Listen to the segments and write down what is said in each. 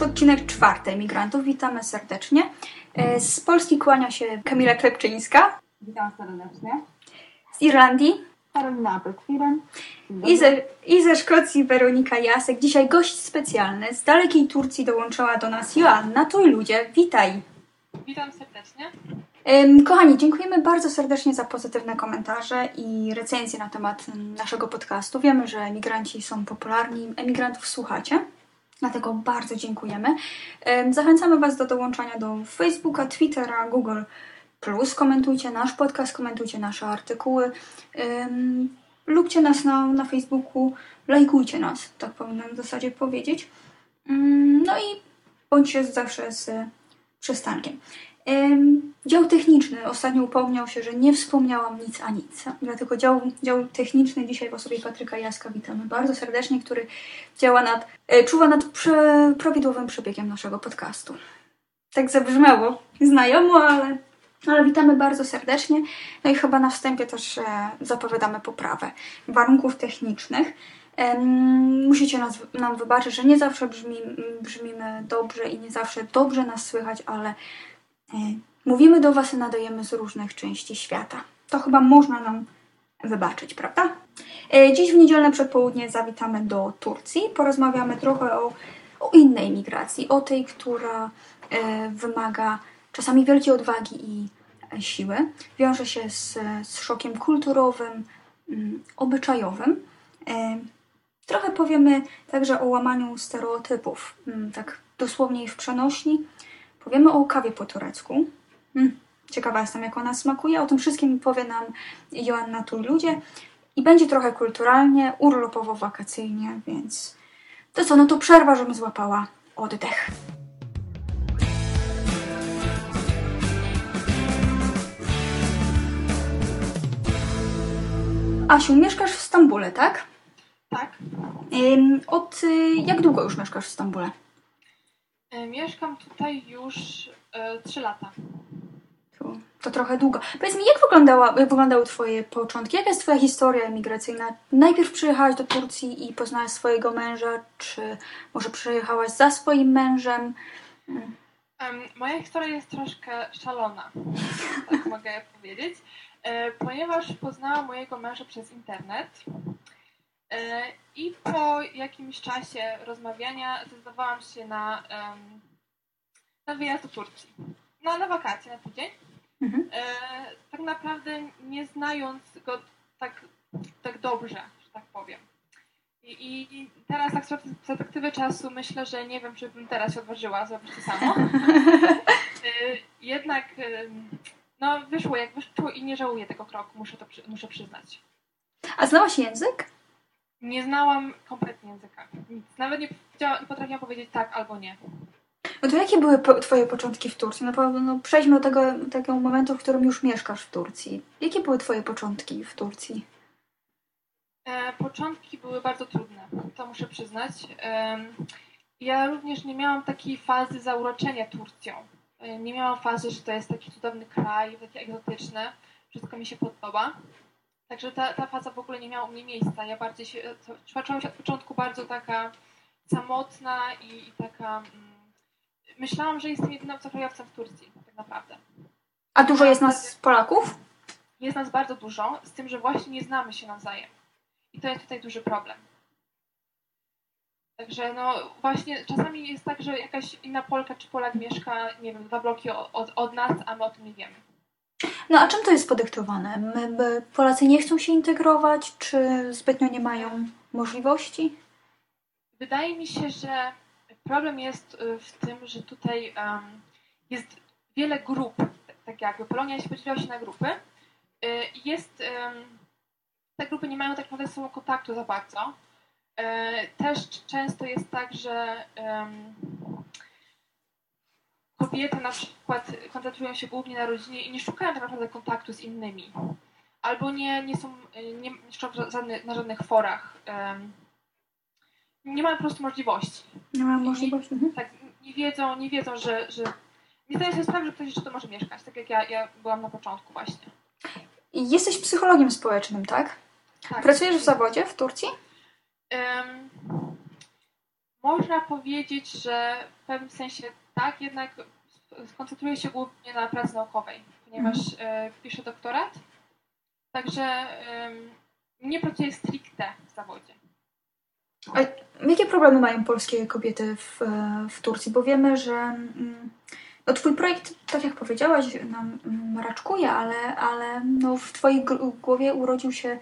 już odcinek czwarty Emigrantów. Witamy serdecznie. E, Z Polski kłania się Kamila Klepczyńska. Witam serdecznie. Z Irlandii Karolina Apelkwirem. i ze, i ze Szkocji Weronika Jasek. Dzisiaj gość specjalny. Z dalekiej Turcji dołączyła do nas Joanna. Tu i ludzie. Witaj. Witam serdecznie. Kochani, dziękujemy bardzo serdecznie za pozytywne komentarze i recenzje na temat naszego podcastu. Wiemy, że emigranci są popularni, emigrantów słuchacie, dlatego bardzo dziękujemy. Em, Zachęcamy Was do dołączania do Facebooka, Twittera, Google. Komentujcie nasz podcast, komentujcie nasze artykuły. Lubcie nas na, na Facebooku, lajkujcie nas, tak powinnam w zasadzie powiedzieć. Mm, No i bądźcie zawsze z przystankiem. Dział techniczny ostatnio upomniał się, że nie wspomniałam nic a nic. Dlatego dział, dział techniczny dzisiaj w osobie Patryka Jaska witamy bardzo serdecznie, który działa nad, e, czuwa nad prze, prawidłowym przebiegiem naszego podcastu. Tak zabrzmiało znajomo, ale, ale witamy bardzo serdecznie. No i chyba na wstępie też e, zapowiadamy poprawę warunków technicznych. Musicie nas, nam wybaczyć, że nie zawsze brzmi, brzmimy dobrze i nie zawsze dobrze nas słychać, ale mówimy do Was i nadajemy z różnych części świata. To chyba można nam wybaczyć, prawda? E, Dziś w niedzielne przedpołudnie zawitamy do Turcji. Porozmawiamy trochę o, o innej migracji, o tej, która e, wymaga czasami wielkiej odwagi i e, siły. Wiąże się z, z szokiem kulturowym, mm, obyczajowym. E, Trochę powiemy także o łamaniu stereotypów, mm, tak dosłownie w przenośni. Powiemy o kawie po turecku. Mm, Ciekawa jestem, jak ona smakuje. O tym wszystkim powie nam Joanna tu i ludzie. I będzie trochę kulturalnie, urlopowo, wakacyjnie, więc to co, no to przerwa, żebym złapała oddech. Asiu, mieszkasz w Stambule, tak? Tak. Od y, jak długo już mieszkasz w Stambule? E, Mieszkam tutaj już e, 3 lata. To, to trochę długo. Powiedz mi, jak, wyglądała, jak wyglądały Twoje początki? Jaka jest Twoja historia emigracyjna? Najpierw przyjechałaś do Turcji i poznałaś swojego męża, czy może przyjechałaś za swoim mężem? Em, Moja historia jest troszkę szalona, tak mogę powiedzieć, e, ponieważ poznałam mojego męża przez internet i po jakimś czasie rozmawiania zdecydowałam się na, na wyjazd do Turcji. Na, na wakacje, na tydzień. Mhm. E, tak naprawdę nie znając go tak, tak dobrze, że tak powiem. I, i, teraz tak z perspektywy czasu myślę, że nie wiem, czy bym teraz się odważyła zrobić to samo. E, Jednak no, wyszło jak wyszło i nie żałuję tego kroku, muszę to muszę przyznać. A znałaś język? Nie znałam kompletnie języka. Nic. Nawet nie, nie potrafiłam powiedzieć tak albo nie. No to jakie były po, Twoje początki w Turcji? No, no przejdźmy do tego, momentu, w którym już mieszkasz w Turcji. Jakie były Twoje początki w Turcji? E, początki były bardzo trudne, to muszę przyznać. Em, ja również nie miałam takiej fazy zauroczenia Turcją. E, nie miałam fazy, że to jest taki cudowny kraj, taki egzotyczny, wszystko mi się podoba. Także ta, ta faza w ogóle nie miała u mnie miejsca. Ja bardziej się, czułam się od początku bardzo taka samotna i, i taka... Mm, myślałam, że jestem jedyną obcokrajowcem w Turcji, tak naprawdę. A dużo jest nas Polaków? Jest nas bardzo dużo, z tym, że właśnie nie znamy się nawzajem. I to jest tutaj duży problem. Także no właśnie czasami jest tak, że jakaś inna Polka czy Polak mieszka, nie wiem, dwa bloki od, od, od nas, a my o tym nie wiemy. No a czym to jest podyktowane? My, Polacy nie chcą się integrować, czy zbytnio nie mają możliwości? Wydaje mi się, że problem jest y, w tym, że tutaj em, jest wiele grup, tak- jakby Polonia się podzieliła się na grupy. Y, Jest, em, te grupy nie mają tak naprawdę ze sobą kontaktu za bardzo. E, Też często jest tak, że em, kobiety na przykład koncentrują się głównie na rodzinie i nie szukają tak naprawdę kontaktu z innymi. Albo nie, nie są y, nie mieszczą na żadnych forach. Nie mają po prostu możliwości. Nie mają możliwości. Mhm. Tak, nie wiedzą, nie wiedzą, że, że nie zdają sobie sprawy, że ktoś jeszcze tu może mieszkać, tak jak ja, ja byłam na początku właśnie. Jesteś psychologiem społecznym, tak? Tak. Pracujesz w zawodzie w Turcji? Em, Można powiedzieć, że w pewnym sensie tak, jednak skoncentruję się głównie na pracy naukowej, ponieważ e, piszę doktorat, także nie pracuję stricte w zawodzie. A jakie problemy mają polskie kobiety w, e, w Turcji? Bo wiemy, że mm, no twój projekt, tak jak powiedziałaś, nam mm, raczkuje, ale, ale no w twojej głowie urodził się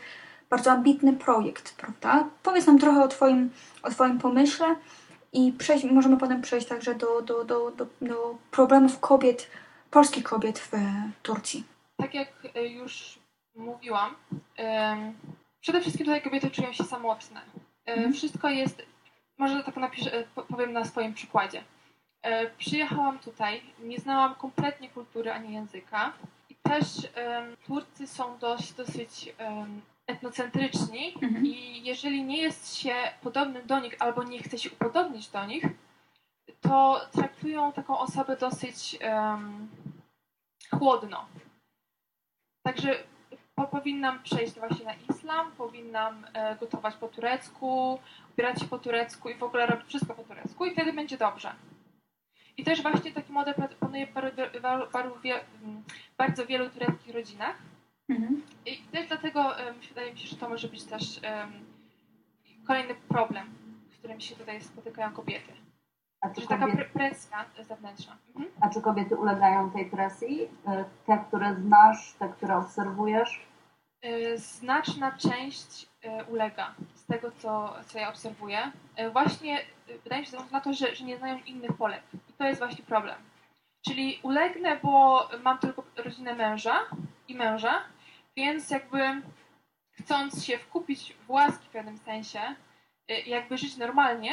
bardzo ambitny projekt, prawda? Powiedz nam trochę o twoim, o twoim pomyśle i przejść, możemy potem przejść także do, do, do, do, do problemów kobiet, polskich kobiet w e, Turcji. Tak jak e, już mówiłam, przede wszystkim tutaj kobiety czują się samotne. E, Mhm. Wszystko jest, może tak napiszę, po- powiem na swoim przykładzie. Przyjechałam tutaj, nie znałam kompletnie kultury ani języka i też Turcy są dość, dosyć etnocentryczni Mhm. i jeżeli nie jest się podobnym do nich albo nie chce się upodobnić do nich, to traktują taką osobę dosyć em, chłodno. Także po, powinnam przejść właśnie na islam, powinnam e, gotować po turecku, ubierać się po turecku i w ogóle robić wszystko po turecku i wtedy będzie dobrze. I też właśnie taki model panuje w bardzo wielu tureckich rodzinach. Mhm. I też dlatego em, wydaje mi się, że to może być też em, kolejny problem, z którym się tutaj spotykają kobiety. A czy, taka presja zewnętrzna. Mhm. a czy kobiety ulegają tej presji? Y, Te, które znasz, te, które obserwujesz? Y, Znaczna część y, ulega z tego, co, co ja obserwuję. Właśnie wydaje mi się, na to, że, że nie znają innych Polek. I to jest właśnie problem. Czyli ulegnę, bo mam tylko rodzinę męża i męża, więc jakby chcąc się wkupić w łaski w pewnym sensie, y, jakby żyć normalnie,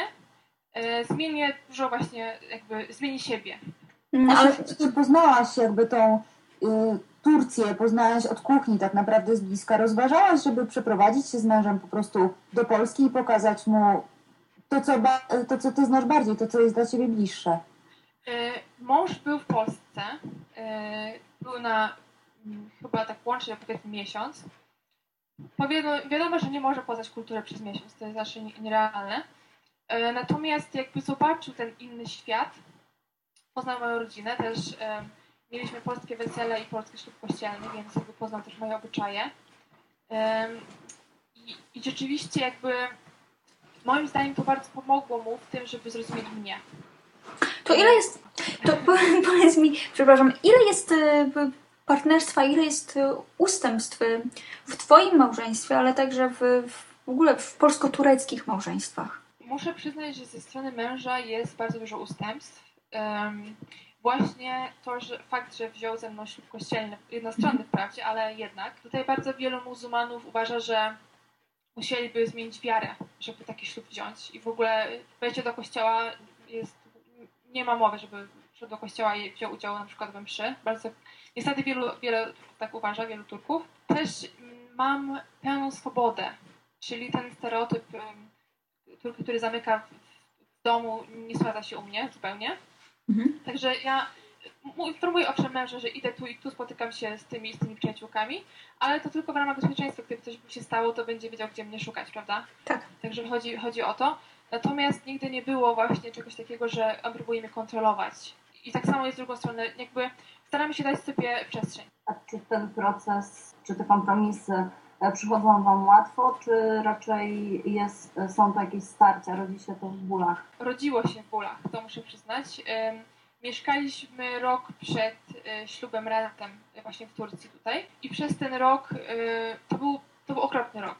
y, zmienię dużo właśnie, jakby zmieni siebie. No, Ale ale czy poznałaś jakby tą y, Turcję, poznałaś od kuchni tak naprawdę z bliska. Rozważałaś, żeby przeprowadzić się z mężem po prostu do Polski i pokazać mu to, co, ba- to, co ty znasz bardziej, to, co jest dla ciebie bliższe. Y, Mąż był w Polsce. y, Był na chyba tak łącznie powiedzmy miesiąc. Wiadomo, że nie może poznać kultury przez miesiąc, to jest nie- nierealne. Y, Natomiast jakby zobaczył ten inny świat, poznał moją rodzinę, też y, mieliśmy polskie wesele i polski ślub kościelny, więc jakby poznał też moje obyczaje. Ym, I, I rzeczywiście jakby moim zdaniem to bardzo pomogło mu w tym, żeby zrozumieć mnie. to ile jest, to po- powiedz mi, przepraszam, ile jest partnerstwa, ile jest y, ustępstw y, w twoim małżeństwie, ale także w, w ogóle w polsko-tureckich małżeństwach? Muszę przyznać, że ze strony męża jest bardzo dużo ustępstw. Em, właśnie to, że fakt, że wziął ze mną ślub kościelny, jednostronny wprawdzie, ale jednak. Tutaj bardzo wielu muzułmanów uważa, że musieliby zmienić wiarę, żeby taki ślub wziąć. I w ogóle wejście do kościoła jest, nie ma mowy, żeby do kościoła i wziął udział na przykład we mszy. Bardzo, niestety wielu, wiele tak uważa, wielu Turków. Też mam pełną swobodę, czyli ten stereotyp Turki, który zamyka w, domu, nie sprawdza się u mnie zupełnie. Mhm. Także ja informuję owszem męża, że idę tu i tu, spotykam się z tymi z tymi przyjaciółkami, ale to tylko w ramach bezpieczeństwa. Gdyby coś by się stało, to będzie wiedział, gdzie mnie szukać, prawda? Tak. Także chodzi, chodzi o to. Natomiast nigdy nie było właśnie czegoś takiego, że on próbuje mnie kontrolować. I tak samo jest z drugą stronę, jakby staramy się dać sobie przestrzeń. A czy ten proces, czy te kompromisy e, przychodzą Wam łatwo, czy raczej jest, e, są to jakieś starcia, rodzi się to w bólach? rodziło się w bólach, to muszę przyznać. Mieszkaliśmy rok przed y, ślubem razem właśnie w Turcji tutaj i przez ten rok to był, to był okropny rok.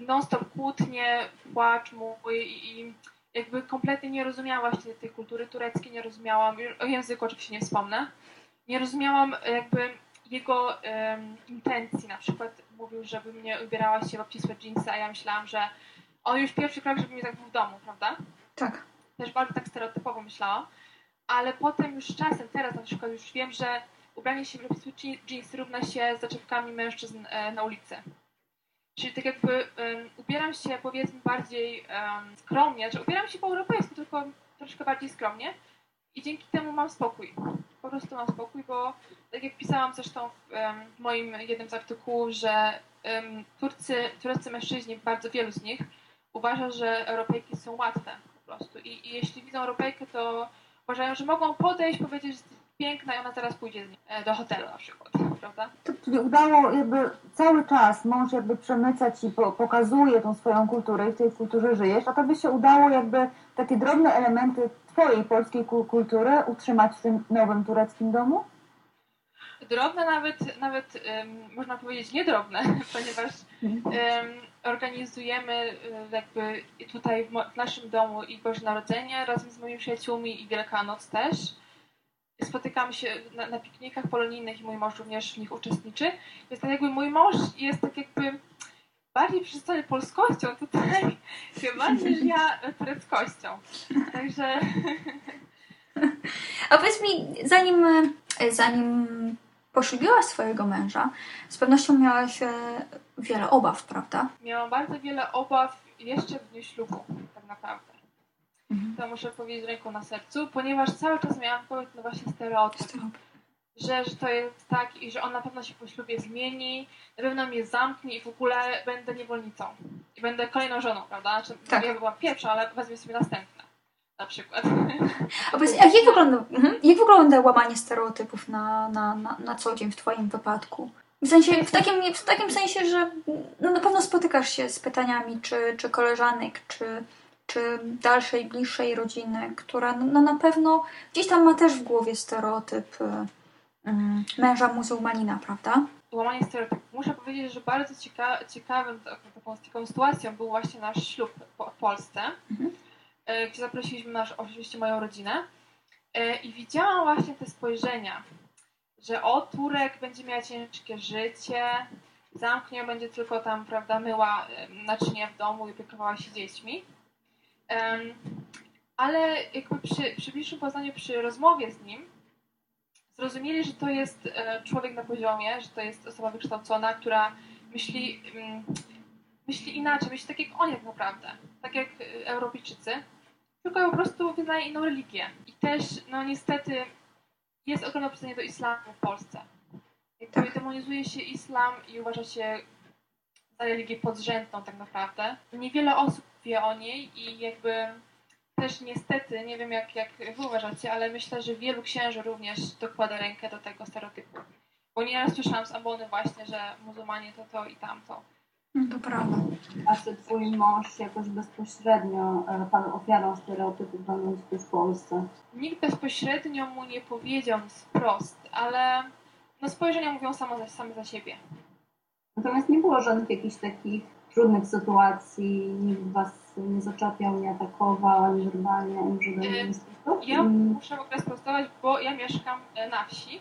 Non-stop kłótnie, płacz mój i, jakby kompletnie nie rozumiałam właśnie tej kultury tureckiej, nie rozumiałam, o języku oczywiście nie wspomnę, nie rozumiałam jakby jego ym, intencji. Na przykład mówił, żeby mnie ubierała się w obcisłe dżinsy, a ja myślałam, że on już pierwszy krok, żeby mnie tak był w domu, prawda? Tak. też bardzo tak stereotypowo myślałam, ale potem już z czasem, teraz na przykład już wiem, że ubranie się w obcisłe dżinsy równa się zaczepkami mężczyzn e, na ulicy. Czyli tak jakby em, ubieram się powiedzmy bardziej em, skromnie, że ubieram się po europejsku, tylko troszkę bardziej skromnie i dzięki temu mam spokój. Po prostu mam spokój, bo tak jak pisałam zresztą w, w moim jednym z artykułów, że em, Turcy, tureccy mężczyźni, bardzo wielu z nich uważa, że Europejki są łatwe po prostu. I, i jeśli widzą Europejkę, to uważają, że mogą podejść, powiedzieć, że piękna i ona teraz pójdzie z nim, e, do hotelu na przykład, prawda? Czyli udało jakby cały czas mąż jakby przemyca ci, po, pokazuje tą swoją kulturę i w tej kulturze żyjesz, a to by się udało jakby takie drobne elementy twojej polskiej ku- kultury utrzymać w tym nowym tureckim domu? Drobne nawet, nawet em, można powiedzieć niedrobne, ponieważ em, organizujemy e, jakby tutaj w, w naszym domu i Boże Narodzenie razem z moimi przyjaciółmi i Wielkanoc też. Spotykamy się na, na piknikach polonijnych i mój mąż również w nich uczestniczy. Więc tak jakby mój mąż jest tak jakby bardziej przystany polskością tutaj chyba niż ja tureckością. Także A powiedz mi, zanim, zanim poślubiłaś swojego męża, z pewnością miałaś e, wiele obaw, prawda? miałam bardzo wiele obaw jeszcze w dniu ślubu, tak naprawdę. Mhm. To muszę powiedzieć ręką na sercu, ponieważ cały czas miałam w głowie ten właśnie stereotyp, że, że to jest tak i że on na pewno się po ślubie zmieni, na pewno mnie zamknie i w ogóle będę niewolnicą. I będę kolejną żoną, prawda? Znaczy, Tak. Ja byłam pierwsza, ale wezmę sobie następne. Na przykład. A powiedz, a jak wygląda, mhm. jak wygląda łamanie stereotypów na, na, na, na co dzień w Twoim wypadku? W sensie, w takim, w takim sensie, że no na pewno spotykasz się z pytaniami, czy, czy koleżanek, czy, czy dalszej, bliższej rodziny, która no, no na pewno gdzieś tam ma też w głowie stereotyp y, męża muzułmanina, prawda? Łamanie stereotypów. Muszę powiedzieć, że bardzo cieka ciekawym taką, taką sytuacją był właśnie nasz ślub po- w Polsce, Mhm. e, gdzie zaprosiliśmy nasz, oczywiście moją rodzinę e, i widziałam właśnie te spojrzenia, że o, Turek będzie miała ciężkie życie, zamknie, będzie tylko tam, prawda, myła naczynia w domu i opiekowała się dziećmi. Ale jakby przy, przy bliższym poznaniu, przy rozmowie z nim, zrozumieli, że to jest e, człowiek na poziomie, że to jest osoba wykształcona, która myśli, mm, myśli inaczej, myśli tak jak oni tak naprawdę, tak jak e, Europejczycy, tylko po prostu wyznaje inną religię. I też, no niestety, jest ogromne przesunięcie do islamu w Polsce. Jakby demonizuje się islam i uważa się za religię podrzędną tak naprawdę. Niewiele osób wie o niej i jakby też niestety, nie wiem jak, jak wy uważacie, ale myślę, że wielu księży również dokłada rękę do tego stereotypu. Bo nieraz słyszałam z ambony właśnie, że muzułmanie to to i tamto. No to prawda. A czy twój mąż jakoś bezpośrednio e, padł ofiarą stereotypów będąc tu w Polsce? Nikt bezpośrednio mu nie powiedział wprost, ale no spojrzenia mówią same za, same za siebie. Natomiast nie było żadnych jakichś takich trudnych sytuacji, nikt was nie zaczepiał, nie atakował, ani werbalnie, ani w żaden sposób? Ja Mm, muszę w ogóle sprostować, bo ja mieszkam e, na wsi,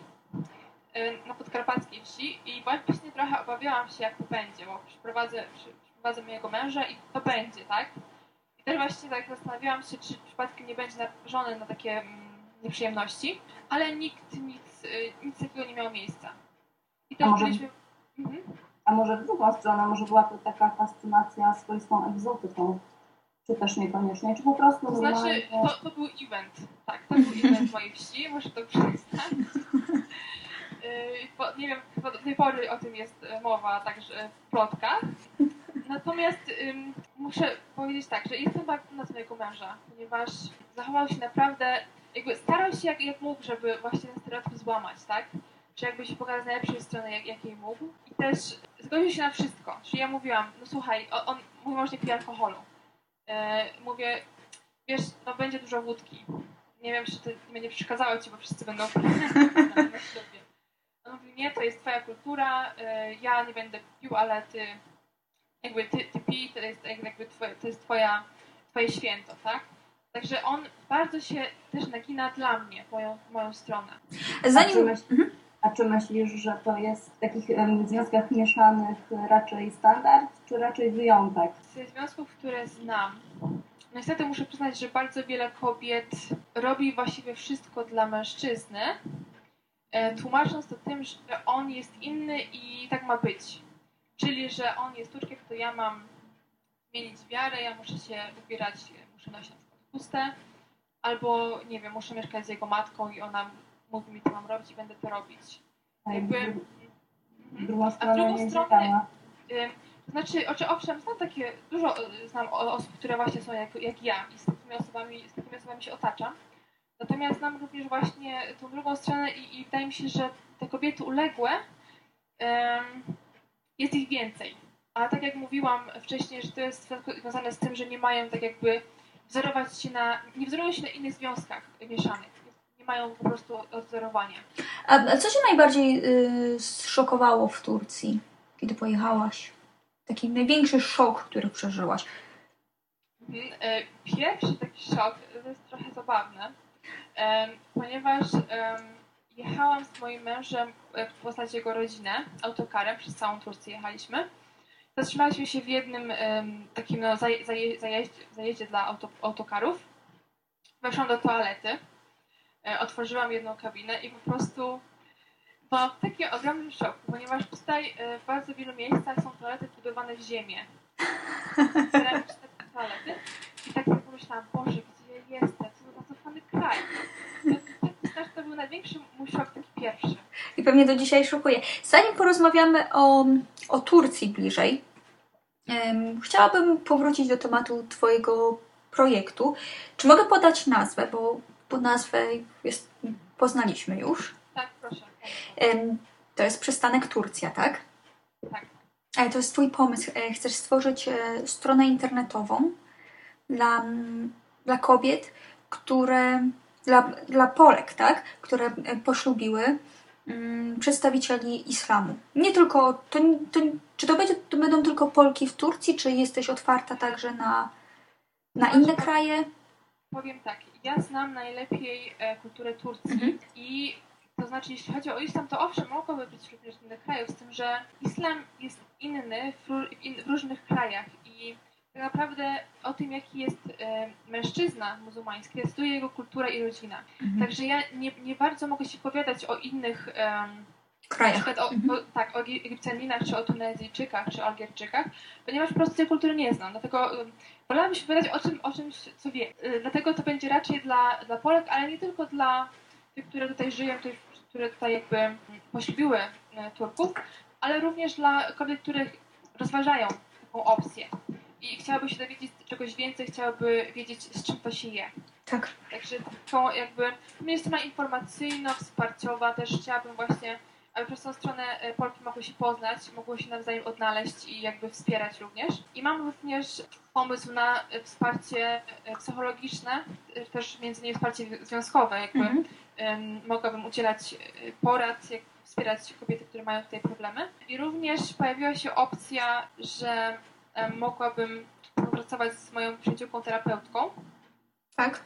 e, na podkarpackiej wsi i właśnie trochę obawiałam się, jak to będzie, bo przyprowadzę, przy, przyprowadzę mojego męża i to będzie, tak? I też właśnie tak zastanawiałam się, czy przypadkiem nie będzie narażony na takie mm, nieprzyjemności, ale nikt nic, e, nic takiego nie miało miejsca. I też byliśmy... Mhm. A może w drugą stronę, może była to taka fascynacja swoistą egzotyką? Czy też niekoniecznie? Czy po prostu To znaczy, to, to był event, tak, to był event mojej wsi, muszę to przyznać. Yy, bo, nie wiem, do tej pory o tym jest e, mowa także w plotkach. Natomiast ym, muszę powiedzieć tak, że jestem bardzo na mojego męża, ponieważ zachował się naprawdę, jakby starał się jak, jak mógł, żeby właśnie ten stereotyp złamać, tak? Czy jakby się pokazać z najlepszej strony, jak, jakiej mógł. I też zgodził się na wszystko. Czyli ja mówiłam, no słuchaj, on, on mój mąż nie pije alkoholu. E, mówię, wiesz, no będzie dużo wódki. Nie wiem, czy to nie będzie przeszkadzało ci, bo wszyscy będą. On mówi, nie, to jest twoja kultura, e, ja nie będę pił, ale ty jakby ty, ty pij, to jest jakby twoje, to jest twoja, twoje święto, tak? Także on bardzo się też nagina dla mnie, moją, moją stronę. Zanim... myśl, a czy myślisz, że to jest w takich związkach mieszanych raczej standard, czy raczej wyjątek? Ze związków, które znam, niestety muszę przyznać, że bardzo wiele kobiet robi właściwie wszystko dla mężczyzny, e, tłumacząc to tym, że on jest inny i tak ma być. Czyli, że on jest Turkiem, to ja mam zmienić wiarę, ja muszę się ubierać, muszę nosić na przykład chustę, albo nie wiem, muszę mieszkać z jego matką i ona mówi mi, co mam robić i będę to robić. A Jakby- A drugą stronę To znaczy, oczy, owszem, znam takie, dużo y, znam osób, które właśnie są jak, jak ja i z takimi osobami, z takimi osobami się otaczam. Natomiast znam również właśnie tą drugą stronę i, i wydaje mi się, że te kobiety uległe jest ich więcej. A tak jak mówiłam wcześniej, że to jest związane z tym, że nie mają tak jakby wzorować się na, nie wzorują się na innych związkach mieszanych. Mają po prostu odwzorowania. A a co Cię najbardziej y, zszokowało w Turcji, kiedy pojechałaś? Taki największy szok, który przeżyłaś. Mhm. E, Pierwszy taki szok to jest trochę zabawne, em, ponieważ jechałam z moim mężem e, w postaci jego rodzinę autokarem, przez całą Turcję jechaliśmy. Zatrzymaliśmy się w jednym takim no, zaje, zaje, zajeździe, zajeździe dla auto, autokarów. Weszłam do toalety, otworzyłam jedną kabinę i po prostu byłam w takim ogromnym szoku, ponieważ tutaj e, w bardzo wielu miejscach są toalety wbudowane w ziemię. Ceramiczne toalety. I tak sobie pomyślałam, Boże, gdzie ja jestem? Co za cofany kraj? To, był największy mój szok, taki pierwszy. I pewnie do dzisiaj szokuje. Zanim porozmawiamy o, o Turcji bliżej, em, chciałabym powrócić do tematu Twojego projektu. Czy mogę podać nazwę, bo, bo nazwę jest, poznaliśmy już. Tak, proszę. To jest przystanek Turcja, tak? Tak. Ale to jest Twój pomysł. E, Chcesz stworzyć e, stronę internetową dla, dla kobiet, które, dla, dla Polek, tak? Które e, poślubiły mm, przedstawicieli islamu. Nie tylko, to, to, czy to, będzie, to będą tylko Polki w Turcji, czy jesteś otwarta także na, na inne kraje? Powiem tak, ja znam najlepiej e, kulturę Turcji Mhm. i to znaczy, jeśli chodzi o islam, to owszem, mogłoby być również z innych krajów, z tym, że islam jest inny w, różnych krajach i tak naprawdę o tym, jaki jest e, mężczyzna muzułmański, decyduje jego kultura i rodzina. Mhm. Także ja nie, nie bardzo mogę się powiadać o innych, krajach. przykład o, Mhm. o, tak, o Egi- Egipcjaninach, czy o Tunezyjczykach, czy o Algierczykach, ponieważ po prostu tej kultury nie znam. Dlatego wolałabym się wypowiadać o, czym, o czymś, co wiem. Y, Dlatego to będzie raczej dla, dla Polek, ale nie tylko dla tych, które tutaj żyją, tych, które tutaj jakby mm, poślubiły y, Turków, ale również dla kobiet, które rozważają taką opcję. I chciałaby się dowiedzieć czegoś więcej, chciałaby wiedzieć, z czym to się je. Tak. Także taką jakby, mnie jest strona informacyjno-wsparciowa, też chciałabym właśnie, aby przez tą stronę e, Polki mogły się poznać, mogły się nawzajem odnaleźć i jakby wspierać również. I mam również pomysł na e, wsparcie e, psychologiczne, też między innymi wsparcie związkowe, jakby Mhm. mogłabym udzielać porad, jak wspierać kobiety, które mają tutaj problemy. I również pojawiła się opcja, że mogłabym współpracować z moją przyjaciółką terapeutką, Tak.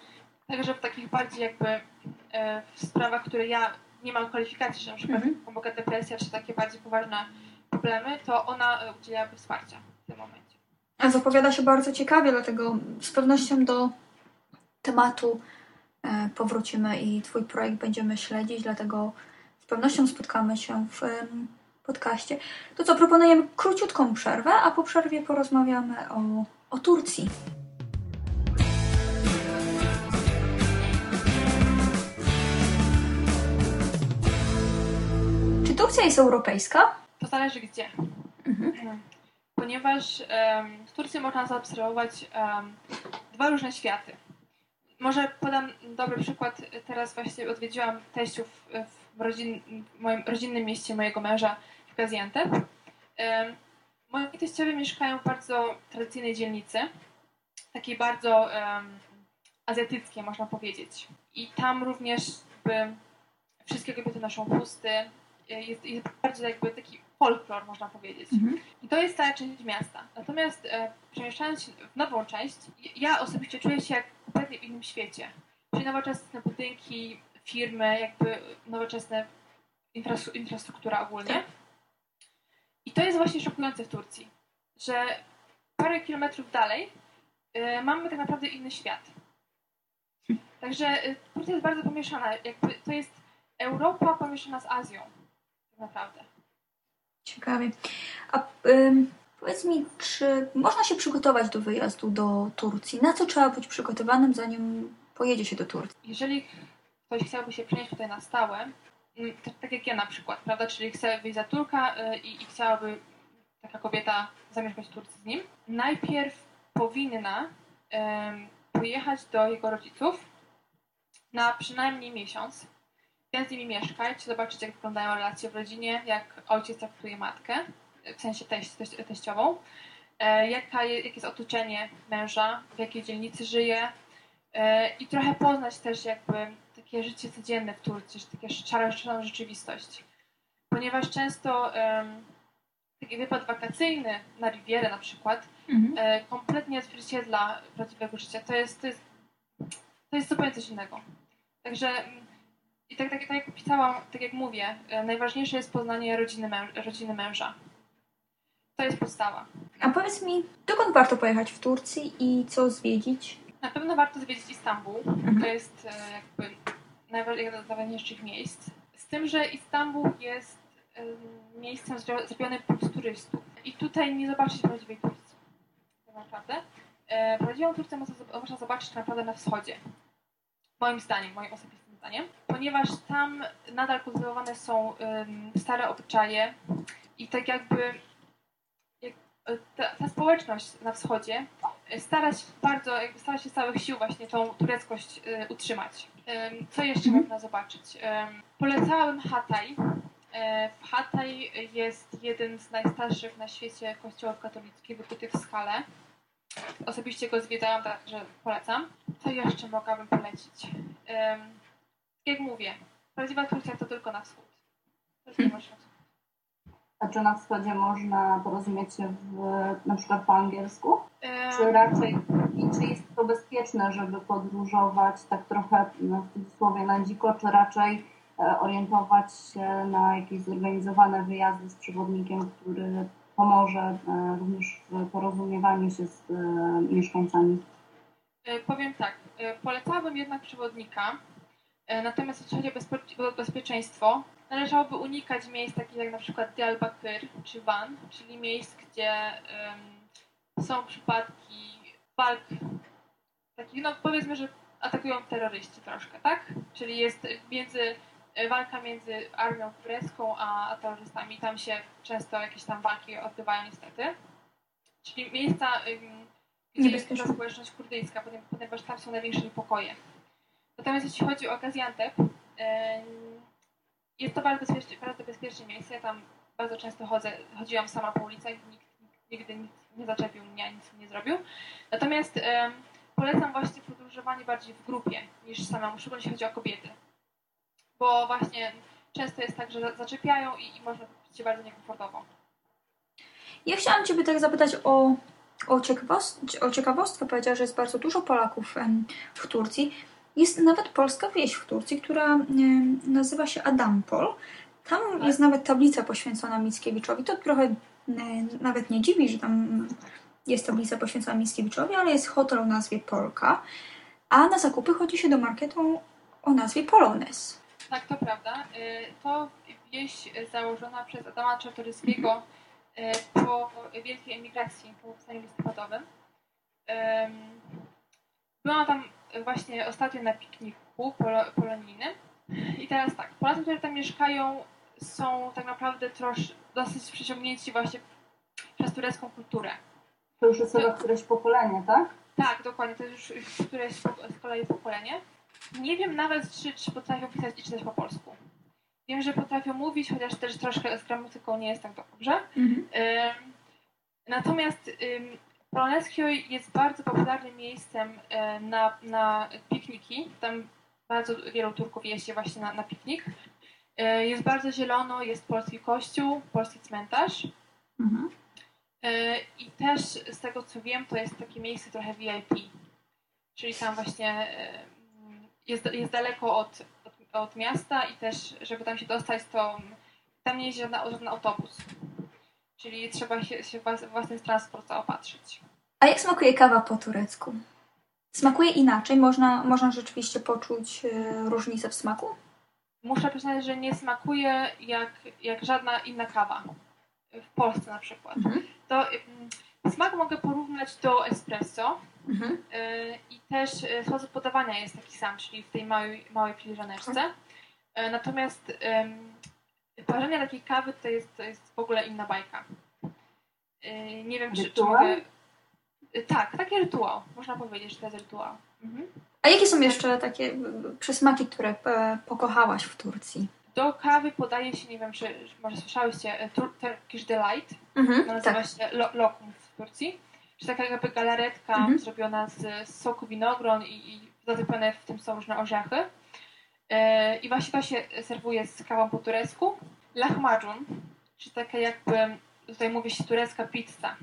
Także w takich bardziej jakby w sprawach, które ja nie mam kwalifikacji, że na przykład Mhm. głęboka depresja, czy takie bardziej poważne problemy, to ona udzielałaby wsparcia w tym momencie. A zapowiada się bardzo ciekawie, dlatego z pewnością do tematu e, powrócimy i Twój projekt będziemy śledzić, dlatego z pewnością spotkamy się w podcaście. To co, proponujemy króciutką przerwę, a po przerwie porozmawiamy o, o Turcji. Turcja jest europejska? To zależy gdzie. Mhm. Mhm. Ponieważ em, w Turcji można zaobserwować em, dwa różne światy. Może podam dobry przykład. Teraz właśnie odwiedziłam teściów w, rodzin, w moim rodzinnym mieście mojego męża w Gaziantep. Em, Moi teściowie mieszkają w bardzo tradycyjnej dzielnicy, takiej bardzo em, azjatyckiej, można powiedzieć. I tam również jakby, wszystkie kobiety noszą chusty. Jest, jest bardzo jakby taki folklor, można powiedzieć. Mhm. I to jest cała część miasta. Natomiast e, przemieszczając się w nową część, ja osobiście czuję się jak kompletnie w innym świecie. Czyli nowoczesne budynki, firmy, jakby nowoczesna infrastru- infrastruktura ogólnie. I to jest właśnie szokujące w Turcji, że parę kilometrów dalej e, mamy tak naprawdę inny świat. Także e, Turcja jest bardzo pomieszana. Jakby to jest Europa pomieszana z Azją. Naprawdę. Ciekawie. A ym, powiedz mi, czy można się przygotować do wyjazdu do Turcji? Na co trzeba być przygotowanym, zanim pojedzie się do Turcji? jeżeli ktoś chciałby się przenieść tutaj na stałe, mm, tak, tak jak ja na przykład, prawda, czyli chce wyjść za Turka y, i, i chciałaby taka kobieta zamieszkać w Turcji z nim, najpierw powinna em, pojechać do jego rodziców na przynajmniej miesiąc, z nimi mieszkać, zobaczyć jak wyglądają relacje w rodzinie, jak ojciec traktuje matkę, w sensie teść, teść, teściową, e, jaka jakie jest otoczenie męża, w jakiej dzielnicy żyje e, i trochę poznać też jakby takie życie codzienne w Turcji, takie szarą, rzeczywistość. Ponieważ często taki wypad wakacyjny na Rivierę na przykład Mhm. e, kompletnie odzwierciedla prawdziwego życia. To jest, to jest, to jest zupełnie coś innego. Także mm, i tak, tak, tak jak pisałam, tak jak mówię, e, najważniejsze jest poznanie rodziny, męż, rodziny męża. To jest podstawa. A powiedz mi, dokąd warto pojechać w Turcji i co zwiedzić? Na pewno warto zwiedzić Istanbul. Mhm. To jest e, jakby z najważniejszych miejsc. Z tym, że Istanbul jest em, miejscem zro- zrobionym pod turystów. I tutaj nie zobaczyć prawdziwej Turcji. Tak naprawdę. E, Prawdziwą Turcję można, zob- można zobaczyć naprawdę na wschodzie. Moim zdaniem, moim osobistym zdaniem. Ponieważ tam nadal kultywowane są stare obyczaje i tak jakby jak, e, ta, ta społeczność na wschodzie stara się bardzo, jakby stara się z całych sił właśnie tą tureckość y, utrzymać. Ym, co jeszcze Mhm. można zobaczyć? Ym, polecałabym Hatay. E, W Hatay jest jeden z najstarszych na świecie kościołów katolickich, wykuty w skale. Osobiście go zwiedzałam, także polecam. Co jeszcze mogłabym polecić? Tak jak mówię, prawdziwa Turcja to tylko na wschód. To jest najważniejsze. A czy na wschodzie można porozumieć się w, na przykład po angielsku? Czy raczej i czy jest to bezpieczne, żeby podróżować tak trochę no, w cudzysłowie na dziko, czy raczej e, orientować się na jakieś zorganizowane wyjazdy z przewodnikiem, który pomoże e, również w porozumiewaniu się z e, mieszkańcami? E, Powiem tak, e, polecałabym jednak przewodnika, natomiast jeśli chodzi o bezpie- o bezpieczeństwo, należałoby unikać miejsc takich jak na przykład Diyarbakir czy Van, czyli miejsc, gdzie em, są przypadki walk takich, no powiedzmy, że atakują terroryści troszkę, tak? Czyli jest między, e, walka między armią turecką a, a terrorystami. Tam się często jakieś tam walki odbywają niestety. Czyli miejsca, em, gdzie jest duża społeczność kurdyjska, ponieważ tam są największe niepokoje. Natomiast jeśli chodzi o Gaziantep, em, jest to bardzo bezpieczne, bardzo bezpieczne miejsce. Ja tam bardzo często chodzę, chodziłam sama po ulicach i nikt, nigdy nic nie zaczepił mnie, ani nic nie zrobił. Natomiast em, polecam właśnie podróżowanie bardziej w grupie niż samemu, szczególnie jeśli chodzi o kobiety. Bo właśnie często jest tak, że za- zaczepiają i, i można poczuć się bardzo niekomfortowo. Ja chciałam Ciebie tak zapytać o, o, ciekawost, o ciekawostkę. Powiedziała, że jest bardzo dużo Polaków w Turcji. Jest nawet polska wieś w Turcji, która em, nazywa się Adampol. Tam jest nawet tablica poświęcona Mickiewiczowi. To trochę e, nawet nie dziwi, że tam jest tablica poświęcona Mickiewiczowi, ale jest hotel o nazwie Polka. A na zakupy chodzi się do marketu o nazwie Polones. Tak, to prawda. Y, To wieś założona przez Adama Czartoryskiego po wielkiej emigracji po powstaniu listopadowym. Byłam tam właśnie ostatnio na pikniku polo, polonijnym. I teraz tak, Polacy, którzy tam mieszkają, są tak naprawdę trosz, dosyć przyciągnięci właśnie przez turecką kulturę. To już jest chyba któreś pokolenie, tak? Tak, dokładnie, to już już któreś z kolei pokolenie. Nie wiem nawet, czy, czy potrafią pisać i czytać po polsku. Wiem, że potrafią mówić, chociaż też troszkę z gramatyką nie jest tak dobrze. Ym, Natomiast ym, Polonezkio jest bardzo popularnym miejscem e, na, na pikniki. Tam bardzo wielu Turków jeździ właśnie na, na piknik. E, Jest bardzo zielono, jest polski kościół, polski cmentarz. Mhm. E, I też z tego co wiem, to jest takie miejsce trochę VIP. Czyli tam właśnie jest, jest daleko od, od, od miasta i też, żeby tam się dostać, to tam nie jeździ żaden autobus. Czyli trzeba się, się włas- własny transport zaopatrzyć. A jak smakuje kawa po turecku? Smakuje inaczej? Można, można rzeczywiście poczuć e, różnicę w smaku? Muszę przyznać, że nie smakuje jak, jak żadna inna kawa. W Polsce na przykład. Mhm. To ym, smak mogę porównać do espresso. Mhm. Yy, I też yy, sposób podawania jest taki sam, czyli w tej małej, małej filiżaneczce. Yy, Natomiast yy, parzenie takiej kawy to jest, to jest w ogóle inna bajka. Yy, Nie wiem, czy, czy mogę... Y, Tak, taki rytuał. Można powiedzieć, że to jest rytuał. Mhm. A jakie są jeszcze takie y, przysmaki, które e, pokochałaś w Turcji? Do kawy podaje się, nie wiem, czy czy może słyszałyście, e, Tur- Turkish Delight. Mhm, To nazywa tak. się lo- lokum w Turcji. Czy taka jakby galaretka Mhm. zrobiona z, z soku winogron i, i zasypane w tym są różne orzechy. E, I właśnie to się serwuje z kawą po turecku. Lahmacun, czyli taka jakby, tutaj mówi się turecka pizza.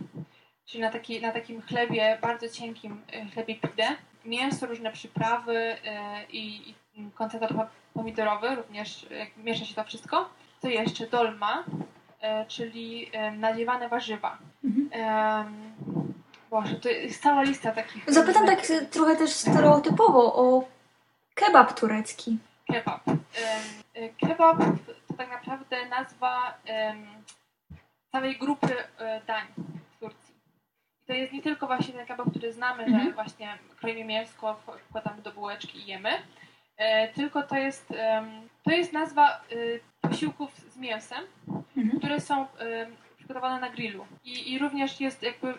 Czyli na, taki, na takim chlebie, bardzo cienkim e, chlebie pide. Mięso, różne przyprawy e, i, i koncentrat po- pomidorowy, również miesza się to wszystko. Co jeszcze? Dolma, czyli nadziewane warzywa. Mhm. Boże, to jest cała lista takich. Zapytam tak różnych- trochę też stereotypowo o kebab turecki. Kebab. E, Kebab to tak naprawdę nazwa całej grupy e, dań w Turcji. I to jest nie tylko właśnie ten kebab, który znamy, że Mhm. właśnie kroimy mięsko, wkładamy do bułeczki i jemy, e, tylko to jest, to jest nazwa posiłków z mięsem, Mhm. które są przygotowane na grillu. I, I również jest jakby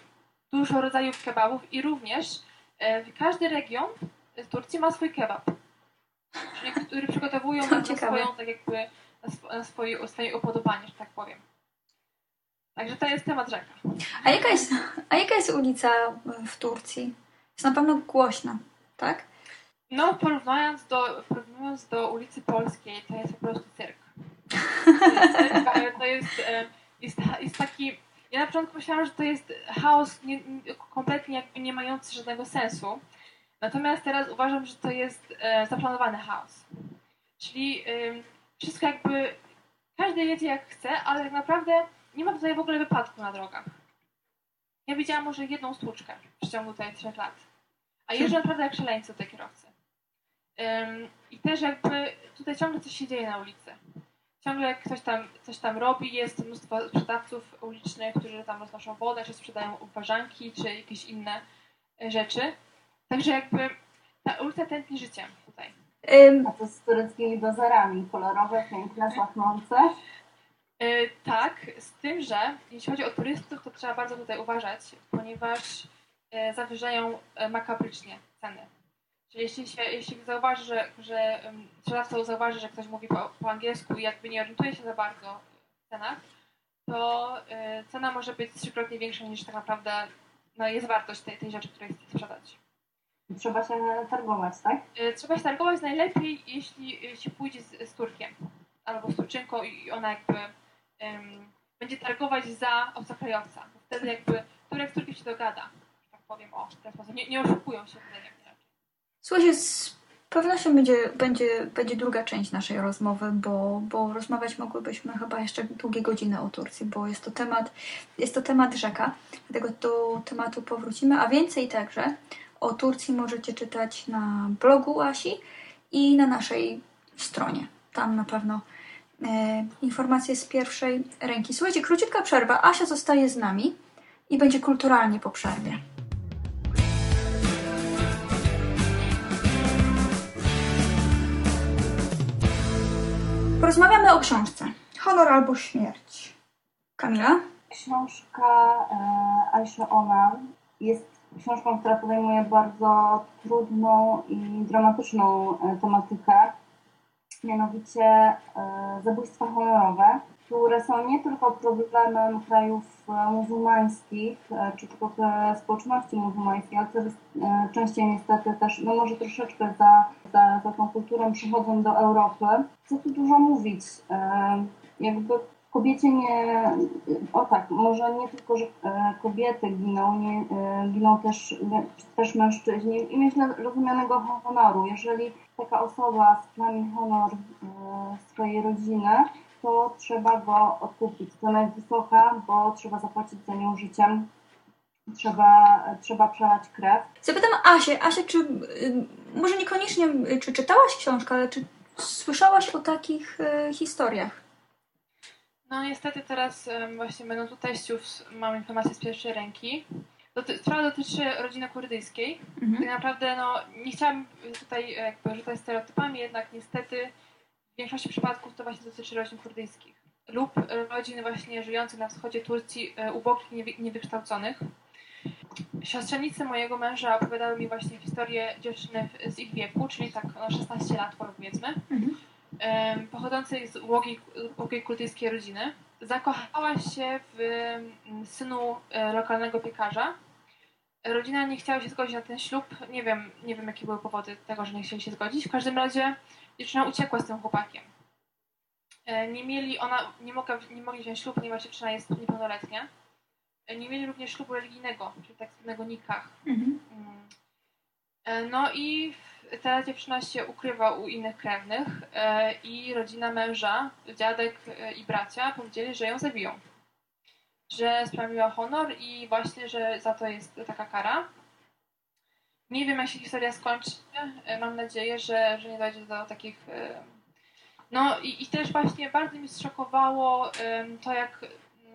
dużo rodzajów kebabów i również każdy region Turcji ma swój kebab. Który przygotowują To na, ciekawe. swoją, tak jakby na, sw- na swoje, swoje upodobanie, że tak powiem. Także to jest temat rzeka. A jaka jest, a jaka jest ulica w Turcji? Jest na pewno głośna, tak? No, porównując do, porównując do ulicy Polskiej, to jest po prostu cyrk. To jest, to jest, e, jest, jest taki... Ja na początku myślałam, że to jest chaos nie- kompletnie jakby nie mający żadnego sensu. Natomiast teraz uważam, że to jest e, zaplanowany chaos. Czyli wszystko jakby... Każdy jedzie jak chce, ale tak naprawdę nie ma tutaj w ogóle wypadku na drogach. Ja widziałam może jedną stłuczkę w przeciągu tutaj trzech lat. A jeżdżą naprawdę jak szaleńcy te kierowcy. Ym, I też jakby tutaj ciągle coś się dzieje na ulicy. Ciągle ktoś tam coś tam robi, jest mnóstwo sprzedawców ulicznych, którzy tam roznoszą wodę, czy sprzedają uważanki, czy jakieś inne e, rzeczy. Także jakby ta ulica tętni życiem tutaj. Ym, A to z tureckimi bazarami, kolorowe, piękne, pachnące. E, tak, z tym, że jeśli chodzi o turystów, to trzeba bardzo tutaj uważać, ponieważ e, zawyżają e, makabrycznie ceny. Czyli jeśli, się, jeśli zauważy, że, że sprzedawca zauważy, że ktoś mówi po, po angielsku i jakby nie orientuje się za bardzo w cenach, to e, cena może być trzykrotnie większa niż tak naprawdę no, jest wartość tej, tej rzeczy, której chce sprzedać. Trzeba się targować, tak? E, Trzeba się targować najlepiej, jeśli e, się pójdzie z, z Turkiem albo z Turczynką i ona jakby em, będzie targować za obcokrajowca. Wtedy jakby Turek z Turkiem się dogada, że tak powiem, o, w ten sposób. Nie, nie oszukują się wtedy jak nie raczej. Słuchajcie, z pewnością będzie, będzie, będzie druga część naszej rozmowy, bo, bo rozmawiać mogłybyśmy chyba jeszcze długie godziny o Turcji, bo jest to temat, jest to temat rzeka, dlatego do tematu powrócimy, a więcej także o Turcji możecie czytać na blogu Asi i na naszej stronie. Tam na pewno e, informacje z pierwszej ręki. Słuchajcie, króciutka przerwa. Asia zostaje z nami i będzie kulturalnie po przerwie. Porozmawiamy o książce. Honor albo śmierć. Kamila? Książka e, Aisha Onar jest książką, która podejmuje bardzo trudną i dramatyczną e, tematykę, mianowicie e, zabójstwa honorowe, które są nie tylko problemem krajów e, muzułmańskich, czy tylko społeczności muzułmańskiej, ale coraz częściej niestety też, no może troszeczkę za, za, za tą kulturą przychodzą do Europy. Co tu dużo mówić? Jakby kobiecie nie, o tak, może nie tylko, że e, kobiety giną, nie, e, giną też, też mężczyźni i myślę rozumianego honoru. Jeżeli taka osoba splami honor e, swojej rodziny, to trzeba go odkupić. Cena jest wysoka, bo trzeba zapłacić za nią życiem, trzeba, trzeba przelać krew. Zapytam Asię. Asia, czy y, może niekoniecznie, czy czytałaś książkę, ale czy słyszałaś o takich y, historiach? No niestety teraz właśnie będąc u teściów mam informacje z pierwszej ręki. Doty- Sprawa dotyczy rodziny kurdyjskiej. Mhm. Tak naprawdę no, nie chciałam tutaj e, jakby rzucać stereotypami, jednak niestety w większości przypadków to właśnie dotyczy rodzin kurdyjskich lub e, rodzin właśnie żyjących na wschodzie Turcji, e, ubogich, niewy- niewykształconych. siostrzenicy mojego męża opowiadały mi właśnie historię dziewczyny z ich wieku, czyli tak no 16 lat powiedzmy, Mhm. Pochodzącej z ubogiej, ubogiej kultyjskiej rodziny. Zakochała się w synu e, lokalnego piekarza. Rodzina nie chciała się zgodzić na ten ślub. Nie wiem, nie wiem jakie były powody tego, że nie chcieli się zgodzić. W każdym razie dziewczyna uciekła z tym chłopakiem. E, Nie mieli, ona nie, mogła, nie mogli wziąć ślub, ponieważ dziewczyna jest niepełnoletnia. E, Nie mieli również ślubu religijnego, czyli tak zwanego nikah. Mhm. Mm. No i ta dziewczyna się ukrywa u innych krewnych e, i rodzina męża, dziadek e, i bracia powiedzieli, że ją zabiją. Że sprawiła honor i właśnie, że za to jest taka kara. Nie wiem, jak się historia skończy. E, Mam nadzieję, że, że nie dojdzie do takich... No i, i też właśnie bardzo mi zszokowało to, jak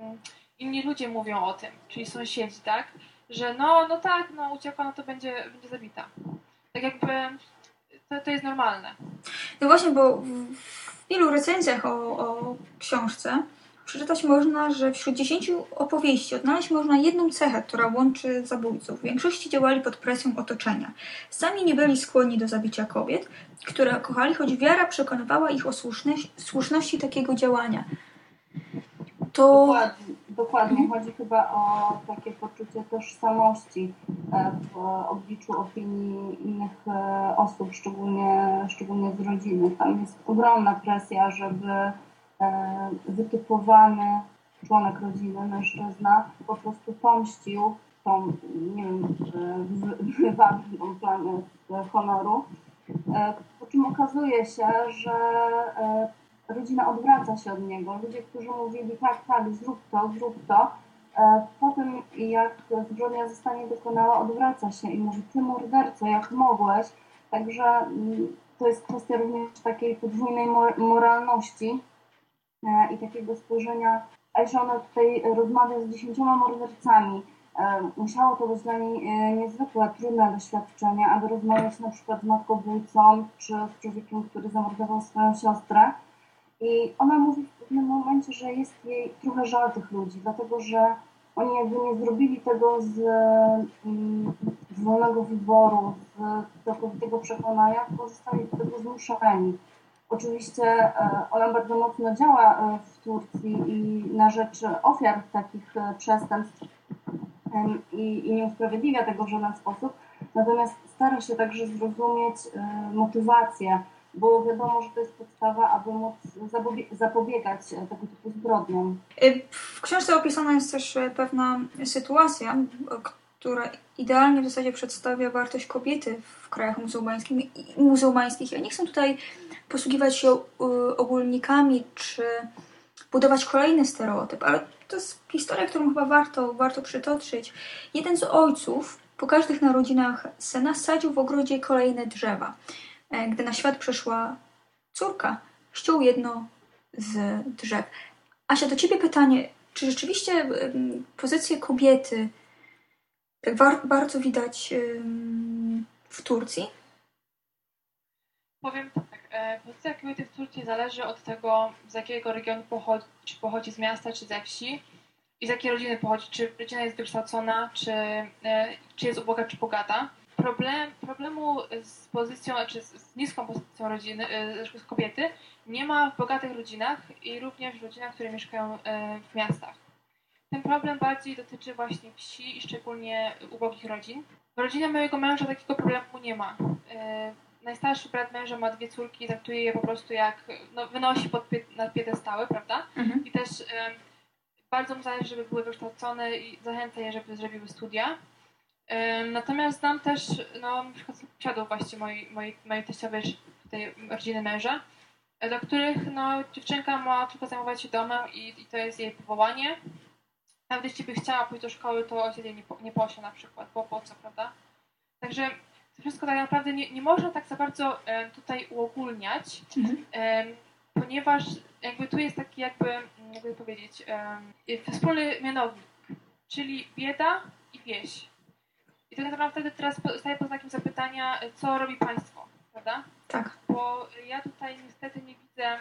mm, inni ludzie mówią o tym, czyli sąsiedzi, tak? Że no, no tak, no uciekła, no to będzie, będzie zabita. Tak jakby to, to jest normalne. No właśnie, bo w w wielu recenzjach o, o książce przeczytać można, że wśród dziesięciu opowieści odnaleźć można jedną cechę, która łączy zabójców. W większości działali pod presją otoczenia. Sami nie byli skłonni do zabicia kobiet, które kochali, choć wiara przekonywała ich o słuszność, słuszności takiego działania. To... Dokładnie, dokładnie. chodzi chyba o takie poczucie tożsamości e, w obliczu opinii innych e, osób, szczególnie, szczególnie z rodziny. Tam jest ogromna presja, żeby e, wytypowany członek rodziny, mężczyzna, po prostu pomścił tą, nie wiem, wy- wyważną planę honoru. Po czym okazuje się, że rodzina odwraca się od niego. Ludzie, którzy mówili tak, tak, zrób to, zrób to, e, po tym jak zbrodnia zostanie dokonała, odwraca się i mówi, ty morderco, jak mogłeś. Także mm, to jest kwestia również takiej podwójnej mor- moralności e, i takiego spojrzenia, a że ona tutaj rozmawia z dziesięcioma mordercami. E, Musiało to być dla niej niezwykle trudne doświadczenie, aby rozmawiać na przykład z matkobójcą czy z człowiekiem, który zamordował swoją siostrę. I ona mówi w pewnym momencie, że jest jej trochę żal tych ludzi, dlatego że oni jakby nie zrobili tego z, mm, z wolnego wyboru, z całkowitego przekonania, tylko zostali do tego zmuszeni. Oczywiście e, ona bardzo mocno działa e, w Turcji i na rzecz ofiar takich e, przestępstw i, i nie usprawiedliwia tego w żaden sposób, natomiast stara się także zrozumieć motywację, bo wiadomo, że to jest podstawa, aby móc zapobie- zapobiegać e, tego typu zbrodniom. Y, W książce opisana jest też e, pewna sytuacja, która idealnie w zasadzie przedstawia wartość kobiety w krajach muzułmańskich. muzułmańskich. Ja nie chcę tutaj posługiwać się y, ogólnikami czy budować kolejny stereotyp, ale to jest historia, którą chyba warto, warto przytoczyć. Jeden z ojców po każdych narodzinach syna sadził w ogrodzie kolejne drzewa. E, Gdy na świat przyszła córka, ściął jedno z drzew. Asia, do ciebie pytanie, czy rzeczywiście pozycję kobiety tak bardzo widać w Turcji? Powiem tak, e, pozycja kobiety w Turcji zależy od tego, z jakiego regionu pochodzi, czy pochodzi z miasta, czy ze wsi i z jakiej rodziny pochodzi, czy rodzina jest wykształcona, czy, e, czy jest uboga, czy bogata. Problem, problemu z pozycją, czy z, z niską pozycją rodziny, e, z kobiety nie ma w bogatych rodzinach i również w rodzinach, które mieszkają e, w miastach. Ten problem bardziej dotyczy właśnie wsi i szczególnie ubogich rodzin. W rodzinie mojego męża takiego problemu nie ma. E, najstarszy brat męża ma dwie córki i traktuje je po prostu jak, no, wynosi pod na piedestały, prawda? Mhm. I też bardzo mu zależy, żeby były wykształcone i zachęca je, żeby zrobiły studia. Natomiast znam też, no, na przykład właśnie mojej, mojej, mojej teściowej, tej rodziny męża, e, do których, no, dziewczynka ma tylko zajmować się domem i, i to jest jej powołanie. Nawet jeśli by chciała pójść do szkoły, to ojciec jej nie, po, nie pośle na przykład, bo po co, prawda? Także to wszystko tak naprawdę nie, nie można tak za bardzo em, tutaj uogólniać, Mhm. em, ponieważ jakby tu jest taki jakby, jakby powiedzieć, em, wspólny mianownik, czyli bieda i wieś. I tak naprawdę teraz po- staję pod znakiem zapytania, co robi państwo, prawda? Tak. Bo ja tutaj niestety nie widzę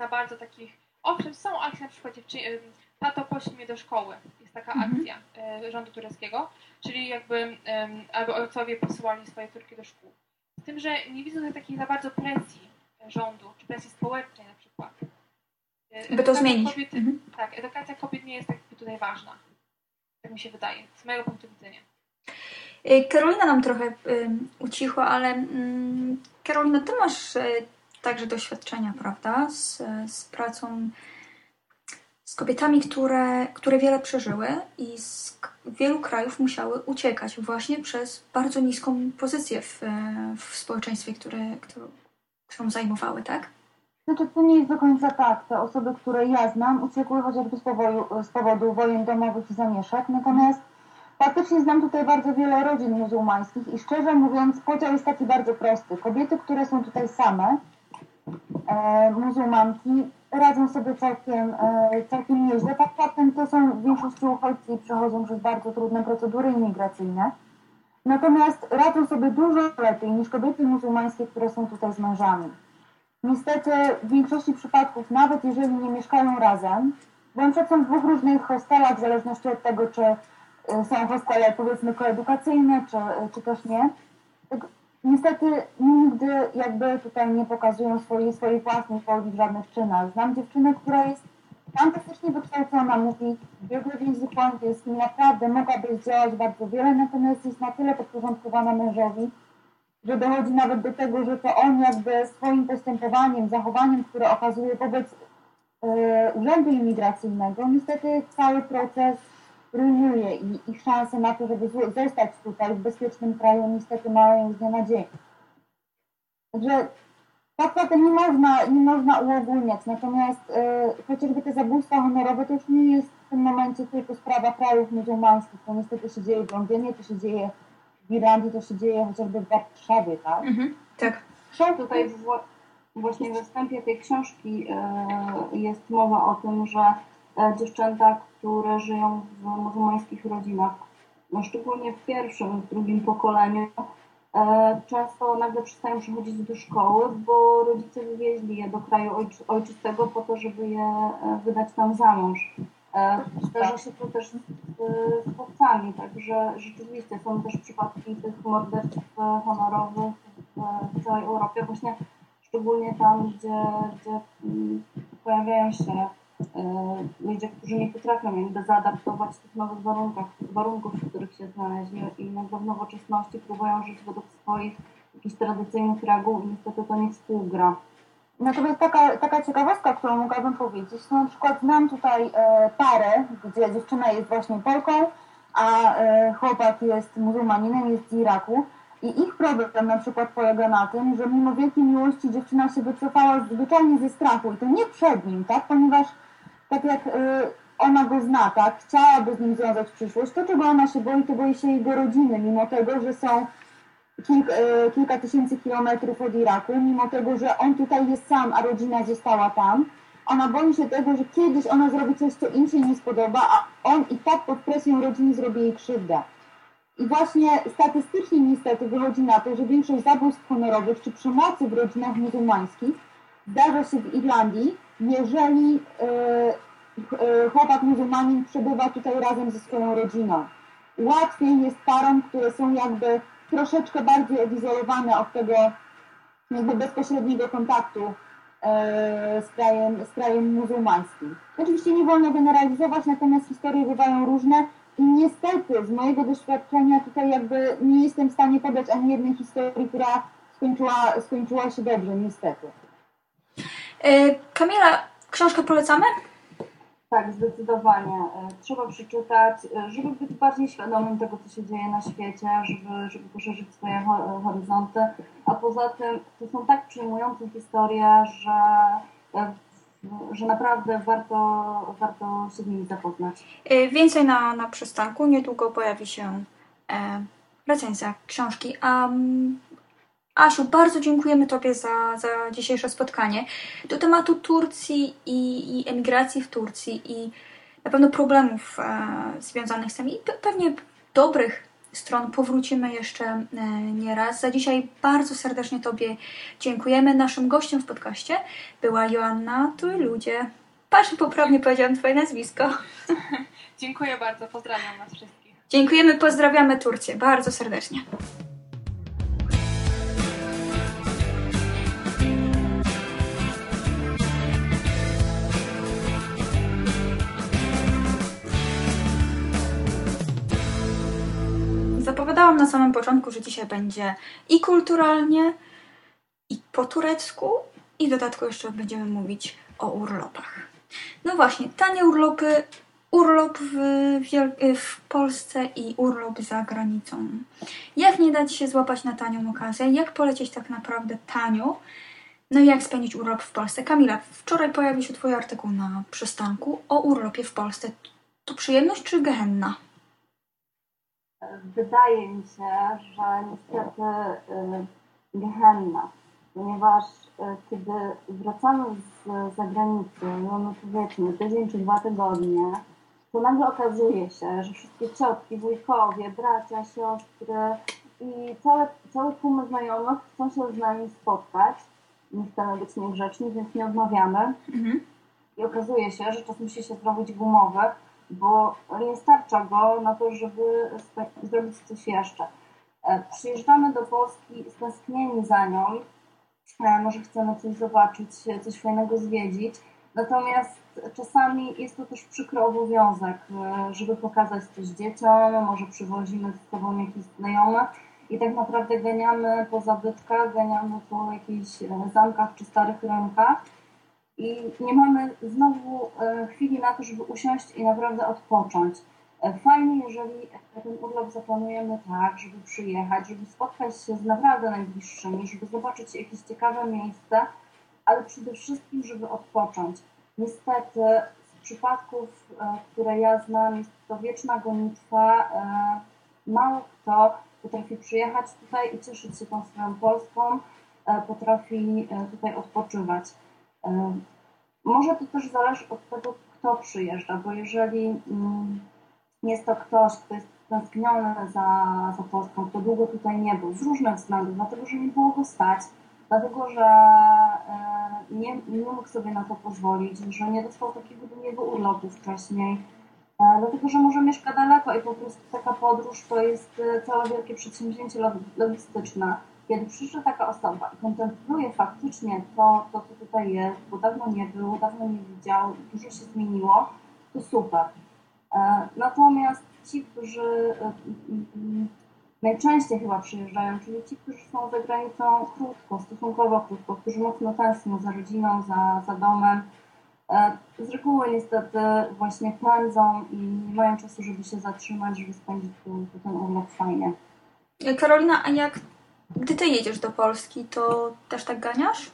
za bardzo takich, owszem są akcje na przykład dziewczyny, tato poślij mnie do szkoły, jest taka Mhm. akcja e, rządu tureckiego, czyli jakby aby ojcowie posyłali swoje córki do szkół. Z tym, że nie widzę tutaj takiej za bardzo presji rządu, czy presji społecznej na przykład. E, By to zmienić. Kobiet, Mhm. Tak, edukacja kobiet nie jest tak tutaj ważna. Tak mi się wydaje, z mojego punktu widzenia. Y, Karolina nam trochę ucichła, ale mm, Karolina, ty masz y, także doświadczenia, prawda, z, z pracą z kobietami, które, które wiele przeżyły i z wielu krajów musiały uciekać właśnie przez bardzo niską pozycję w, y, w społeczeństwie, które, którą, którą zajmowały, tak? Znaczy, to nie jest do końca tak. Te osoby, które ja znam, uciekły chociażby z powodu, z powodu wojen domowych i zamieszek. Natomiast faktycznie znam tutaj bardzo wiele rodzin muzułmańskich i szczerze mówiąc, podział jest taki bardzo prosty. Kobiety, które są tutaj same, e, muzułmanki, radzą sobie całkiem, e, całkiem nieźle. Tak faktem to są w większości uchodźcy i przechodzą przez bardzo trudne procedury imigracyjne. Natomiast radzą sobie dużo lepiej niż kobiety muzułmańskie, które są tutaj z mężami. Niestety w większości przypadków, nawet jeżeli nie mieszkają razem, przykład są w dwóch różnych hostelach, w zależności od tego, czy są hostele powiedzmy koedukacyjne, czy, y, czy też nie, niestety nigdy jakby tutaj nie pokazują swojej, swojej własnej woli w żadnych czynach. Znam dziewczynę, która jest fantastycznie wykształcona, mówi wiele w języku angielskim, naprawdę mogłaby zdziałać bardzo wiele, natomiast jest na tyle podporządkowana mężowi, że dochodzi nawet do tego, że to on jakby swoim postępowaniem, zachowaniem, które okazuje wobec e, urzędu imigracyjnego, niestety cały proces rujnuje i ich szanse na to, żeby zostać tutaj w bezpiecznym kraju, niestety mają z dnia na dzień. Także tak potem nie można, nie można uogólniać, natomiast e, chociażby te zabójstwa honorowe to już nie jest w tym momencie tylko sprawa krajów muzułmańskich, to niestety się dzieje w Londynie, to się dzieje w Irlandii, to się dzieje chociażby w Warszawie, tak? Mhm. Tak. Tutaj wła- właśnie we wstępie tej książki e, jest mowa o tym, że e, dziewczęta, które żyją w muzułmańskich rodzinach, no szczególnie w pierwszym, w drugim pokoleniu, e, często nagle przestają przychodzić do szkoły, bo rodzice wywieźli je do kraju ojczy- ojczystego po to, żeby je e, wydać tam za mąż. E, Zdarza się to też z, z chłopcami, także rzeczywiście są też przypadki tych morderstw honorowych w, całej Europie, właśnie szczególnie tam, gdzie, gdzie mm, pojawiają się ludzie, którzy nie potrafią jakby zaadaptować tych nowych warunkach, warunków, w których się znaleźli i nagle w nowoczesności próbują żyć według swoich jakichś tradycyjnych reguł i niestety to nie współgra. Natomiast taka, taka ciekawostka, którą mogłabym powiedzieć, to na przykład znam tutaj e, parę, gdzie dziewczyna jest właśnie Polką, a e, chłopak jest muzułmaninem, jest z Iraku. I ich problem na przykład polega na tym, że mimo wielkiej miłości dziewczyna się wycofała zwyczajnie ze strachu i to nie przed nim, tak? Ponieważ tak jak e, ona go zna, tak? Chciałaby z nim związać przyszłość, to czego ona się boi, to boi się jego rodziny, mimo tego, że są kilk, e, kilka tysięcy kilometrów od Iraku, mimo tego, że on tutaj jest sam, a rodzina została tam. Ona boi się tego, że kiedyś ona zrobi coś, co im się nie spodoba, a on i tak pod presją rodziny zrobi jej krzywdę. I właśnie statystycznie niestety wychodzi na to, że większość zabójstw honorowych czy przemocy w rodzinach muzułmańskich zdarza się w Irlandii, jeżeli e, e, chłopak muzułmanin przebywa tutaj razem ze swoją rodziną. Łatwiej jest parom, które są jakby troszeczkę bardziej odizolowane od tego jakby bezpośredniego kontaktu e, z krajem, z krajem muzułmańskim. Oczywiście nie wolno generalizować, natomiast historie bywają różne i niestety z mojego doświadczenia tutaj jakby nie jestem w stanie podać ani jednej historii, która skończyła, skończyła się dobrze, niestety. Y, Kamila, książkę polecamy? Tak, zdecydowanie. E, Trzeba przeczytać, e, żeby być bardziej świadomym tego, co się dzieje na świecie, żeby, żeby poszerzyć swoje ho- horyzonty. A poza tym to są tak przejmujące historie, że, e, że naprawdę warto, warto się z nimi zapoznać. Więcej na, na przystanku. Niedługo pojawi się e, recenzja książki. A, mm, Asiu, bardzo dziękujemy Tobie za, za dzisiejsze spotkanie. Do tematu Turcji i, i emigracji w Turcji i na pewno problemów e, związanych z tym i pe- pewnie dobrych stron powrócimy jeszcze e, nieraz. Za dzisiaj bardzo serdecznie Tobie dziękujemy. Naszym gościem w podcaście była Joanna Trójludzie. Patrz, poprawnie powiedziałam twoje nazwisko. Dziękuję bardzo, pozdrawiam Was wszystkich. Dziękujemy, pozdrawiamy Turcję bardzo serdecznie. Zapowiadałam na samym początku, że dzisiaj będzie i kulturalnie, i po turecku, i w dodatku jeszcze będziemy mówić o urlopach. No właśnie, tanie urlopy, urlop w, w Polsce i urlop za granicą. Jak nie dać się złapać na tanią okazję? Jak polecieć tak naprawdę tanio? No i jak spędzić urlop w Polsce? Kamila, wczoraj pojawił się Twój artykuł na przystanku o urlopie w Polsce. To przyjemność czy gehenna? Wydaje mi się, że niestety y, gehenna, ponieważ y, kiedy wracamy z zagranicy, mamy powiedzmy tydzień czy dwa tygodnie, to nagle okazuje się, że wszystkie ciotki, wujkowie, bracia, siostry i całe, cały tłum znajomych chcą się z nami spotkać. Nie chcemy być niegrzeczni, więc nie odmawiamy. Mhm. I okazuje się, że czas musi się zrobić gumowy, bo nie starcza go na to, żeby zrobić coś jeszcze. E, Przyjeżdżamy do Polski stęsknieni za nią, e, może chcemy coś zobaczyć, e, coś fajnego zwiedzić, natomiast czasami jest to też przykry obowiązek, żeby pokazać coś dzieciom, może przywozimy z sobą jakichś znajomych i tak naprawdę ganiamy po zabytkach, ganiamy po jakichś zamkach czy starych rynkach i nie mamy znowu e, chwili na to, żeby usiąść i naprawdę odpocząć. E, Fajnie, jeżeli ten urlop zaplanujemy tak, żeby przyjechać, żeby spotkać się z naprawdę najbliższymi, żeby zobaczyć jakieś ciekawe miejsce, ale przede wszystkim, żeby odpocząć. Niestety z przypadków, e, które ja znam, jest to wieczna gonitwa. Mało kto potrafi przyjechać tutaj i cieszyć się tą swoją Polską, potrafi tutaj odpoczywać. E, Może to też zależy od tego, kto przyjeżdża, bo jeżeli mm, jest to ktoś, kto jest tęskniony za, za Polską, kto długo tutaj nie był, z różnych względów, dlatego że nie było go stać, dlatego że e, nie, nie mógł sobie na to pozwolić, że nie dostał takiego długiego urlopu wcześniej, e, dlatego że może mieszka daleko i po prostu taka podróż to jest całe wielkie przedsięwzięcie log- logistyczne. Kiedy przyjeżdża taka osoba i kontempluje faktycznie to, to, co tutaj jest, bo dawno nie był, dawno nie widział, dużo się zmieniło, to super. E, Natomiast ci, którzy e, najczęściej chyba przyjeżdżają, czyli ci, którzy są za granicą krótko, stosunkowo krótko, którzy mocno tęsknią za rodziną, za, za domem, e, z reguły niestety właśnie pędzą i nie mają czasu, żeby się zatrzymać, żeby spędzić tu ten urlop fajnie. Karolina, a jak gdy ty jedziesz do Polski, to też tak ganiasz?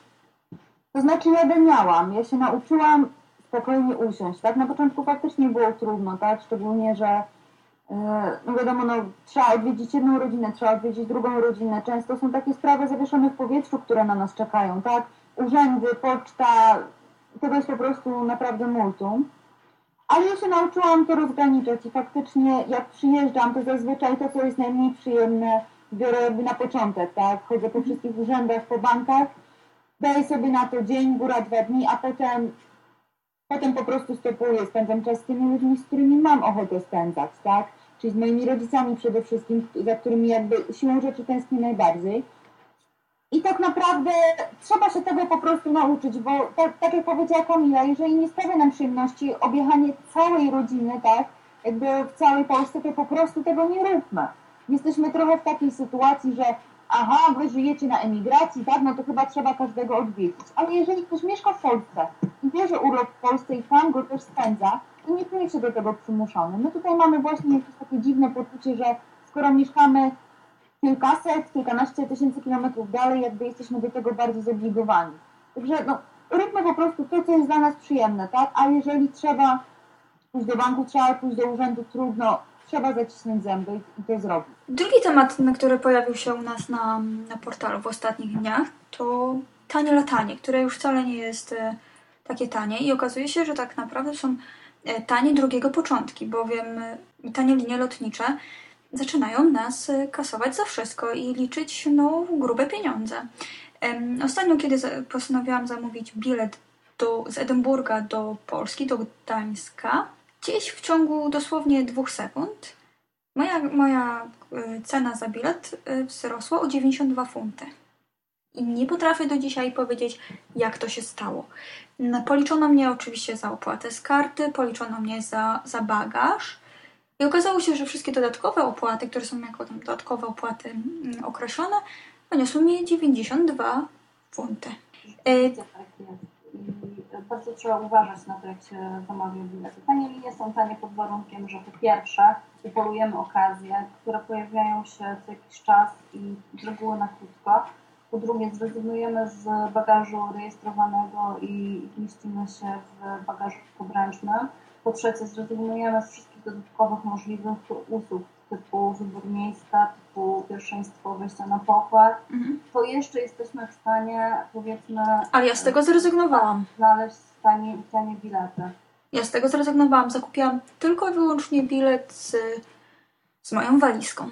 To znaczy ja miałam. Ja się nauczyłam spokojnie usiąść. Tak na początku faktycznie było trudno, tak? Szczególnie, że yy, no wiadomo, no, trzeba odwiedzić jedną rodzinę, trzeba odwiedzić drugą rodzinę. Często są takie sprawy zawieszone w powietrzu, które na nas czekają, tak? Urzędy, poczta, tego jest po prostu naprawdę multum. Ale ja się nauczyłam to rozgraniczać i faktycznie jak przyjeżdżam, to zazwyczaj to, co jest najmniej przyjemne, biorę na początek, tak? Chodzę po wszystkich urzędach, po bankach, daję sobie na to dzień, góra dwa dni, a potem, potem po prostu stopuję, spędzam czas z tymi ludźmi, z którymi mam ochotę spędzać, tak? Czyli z moimi rodzicami przede wszystkim, za którymi jakby siłą rzeczy tęsknię najbardziej. I tak naprawdę trzeba się tego po prostu nauczyć, bo tak, tak jak powiedziała Kamila, jeżeli nie sprawia nam przyjemności objechanie całej rodziny, tak, jakby w całej Polsce, to po prostu tego nie róbmy. Jesteśmy trochę w takiej sytuacji, że aha, wy żyjecie na emigracji, tak, no to chyba trzeba każdego odwiedzić. Ale jeżeli ktoś mieszka w Polsce i bierze urlop w Polsce i tam go też spędza, to nie czuje się do tego przymuszony. My tutaj mamy właśnie jakieś takie dziwne poczucie, że skoro mieszkamy kilkaset, kilkanaście tysięcy kilometrów dalej, jakby jesteśmy do tego bardziej zobligowani. Także no, róbmy po prostu to, co jest dla nas przyjemne, tak? A jeżeli trzeba pójść do banku, trzeba pójść do urzędu, trudno, trzeba zacisnąć zęby i- to zrobić. Drugi temat, na który pojawił się u nas na, na portalu w ostatnich dniach, to tanie latanie, które już wcale nie jest e, takie tanie i okazuje się, że tak naprawdę są e, tanie drugiego początki, bowiem e, tanie linie lotnicze zaczynają nas kasować za wszystko i liczyć no, grube pieniądze. Ostatnio, kiedy postanowiłam zamówić bilet do, z Edynburga do Polski, do Gdańska, gdzieś w ciągu dosłownie dwóch sekund moja, moja y, cena za bilet y, wzrosła o 92 funty. I nie potrafię do dzisiaj powiedzieć, jak to się stało. No, Policzono mnie oczywiście za opłatę z karty, policzono mnie za, za bagaż. I okazało się, że wszystkie dodatkowe opłaty, które są jako tam dodatkowe opłaty określone, wyniosły mi 92 funty. Y, Bardzo trzeba uważać na to, jak się zamawia bilety. Tanie linie są tanie pod warunkiem, że po pierwsze upolujemy okazje, które pojawiają się co jakiś czas i z reguły na krótko. Po drugie zrezygnujemy z bagażu rejestrowanego i mieścimy się w bagażu podręcznym. Po trzecie zrezygnujemy z wszystkich dodatkowych możliwych usług typu wybór miejsca, typu pierwszeństwo wejścia na pokład mhm. to jeszcze jesteśmy w stanie, powiedzmy, Ale ja z tego zrezygnowałam. znaleźć w tanie, w tanie bilety. Ja z tego zrezygnowałam. Zakupiłam tylko i wyłącznie bilet z, z moją walizką.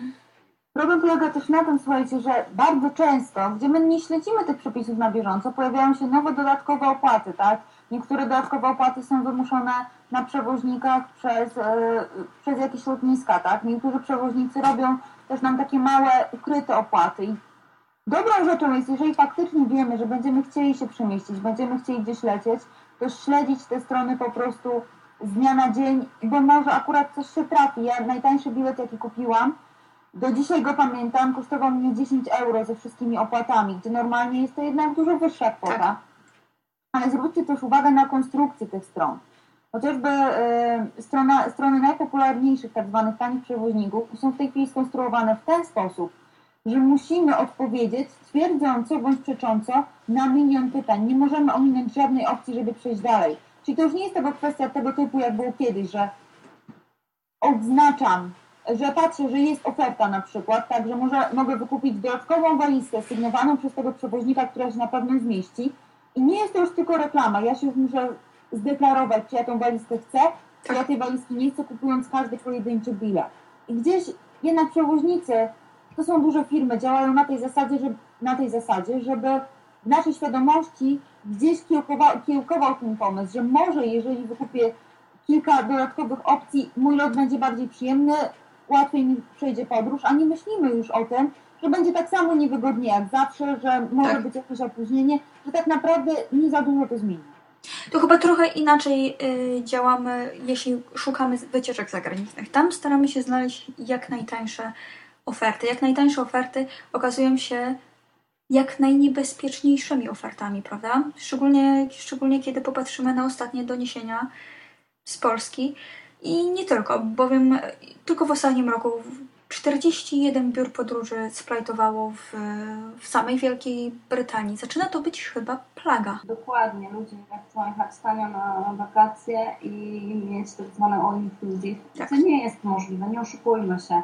Problem polega też na tym, słuchajcie, że bardzo często, gdzie my nie śledzimy tych przepisów na bieżąco, pojawiają się nowe dodatkowe opłaty, tak? Niektóre dodatkowe opłaty są wymuszone na przewoźnikach przez, e, przez jakieś lotniska, tak? Niektórzy przewoźnicy robią też nam takie małe, ukryte opłaty. Dobrą rzeczą jest, jeżeli faktycznie wiemy, że będziemy chcieli się przemieścić, będziemy chcieli gdzieś lecieć, to śledzić te strony po prostu z dnia na dzień, bo może akurat coś się trafi. Ja najtańszy bilet, jaki kupiłam, do dzisiaj go pamiętam, kosztował mnie 10 euro ze wszystkimi opłatami, gdzie normalnie jest to jednak dużo wyższa kwota. Tak. Ale zwróćcie też uwagę na konstrukcję tych stron. Chociażby e, strona, strony najpopularniejszych tak zwanych tanich przewoźników są w tej chwili skonstruowane w ten sposób, że musimy odpowiedzieć twierdząco bądź przecząco na milion pytań. Nie możemy ominąć żadnej opcji, żeby przejść dalej. Czyli to już nie jest tego kwestia tego typu, jak było kiedyś, że odznaczam, że patrzę, że jest oferta na przykład, tak, że może, mogę wykupić dodatkową walizkę sygnowaną przez tego przewoźnika, która się na pewno zmieści. I nie jest to już tylko reklama. Ja się już muszę zdeklarować, czy ja tą walizkę chcę, czy ja tej walizki nie chcę, kupując każdy pojedynczy bilet. I gdzieś jednak przewoźnicy, to są duże firmy, działają na tej zasadzie, że, na tej zasadzie, żeby w naszej świadomości gdzieś kiełkował, kiełkował ten pomysł, że może jeżeli wykupię kilka dodatkowych opcji, mój lot będzie bardziej przyjemny, łatwiej mi przejdzie podróż, a nie myślimy już o tym, że będzie tak samo niewygodnie jak zawsze, że może Tak. być jakieś opóźnienie, że tak naprawdę nie za dużo to zmieni. To chyba trochę inaczej y, działamy, jeśli szukamy wycieczek zagranicznych. Tam staramy się znaleźć jak najtańsze oferty. Jak najtańsze oferty okazują się jak najniebezpieczniejszymi ofertami, prawda? Szczególnie, szczególnie kiedy popatrzymy na ostatnie doniesienia z Polski. I nie tylko, bowiem tylko w ostatnim roku 41 biur podróży splajtowało w, w samej Wielkiej Brytanii. Zaczyna to być chyba plaga. Dokładnie, ludzie jak chcą jechać tanio na wakacje i mieć tak zwane all inclusive, Tak. to nie jest możliwe, nie oszukujmy się.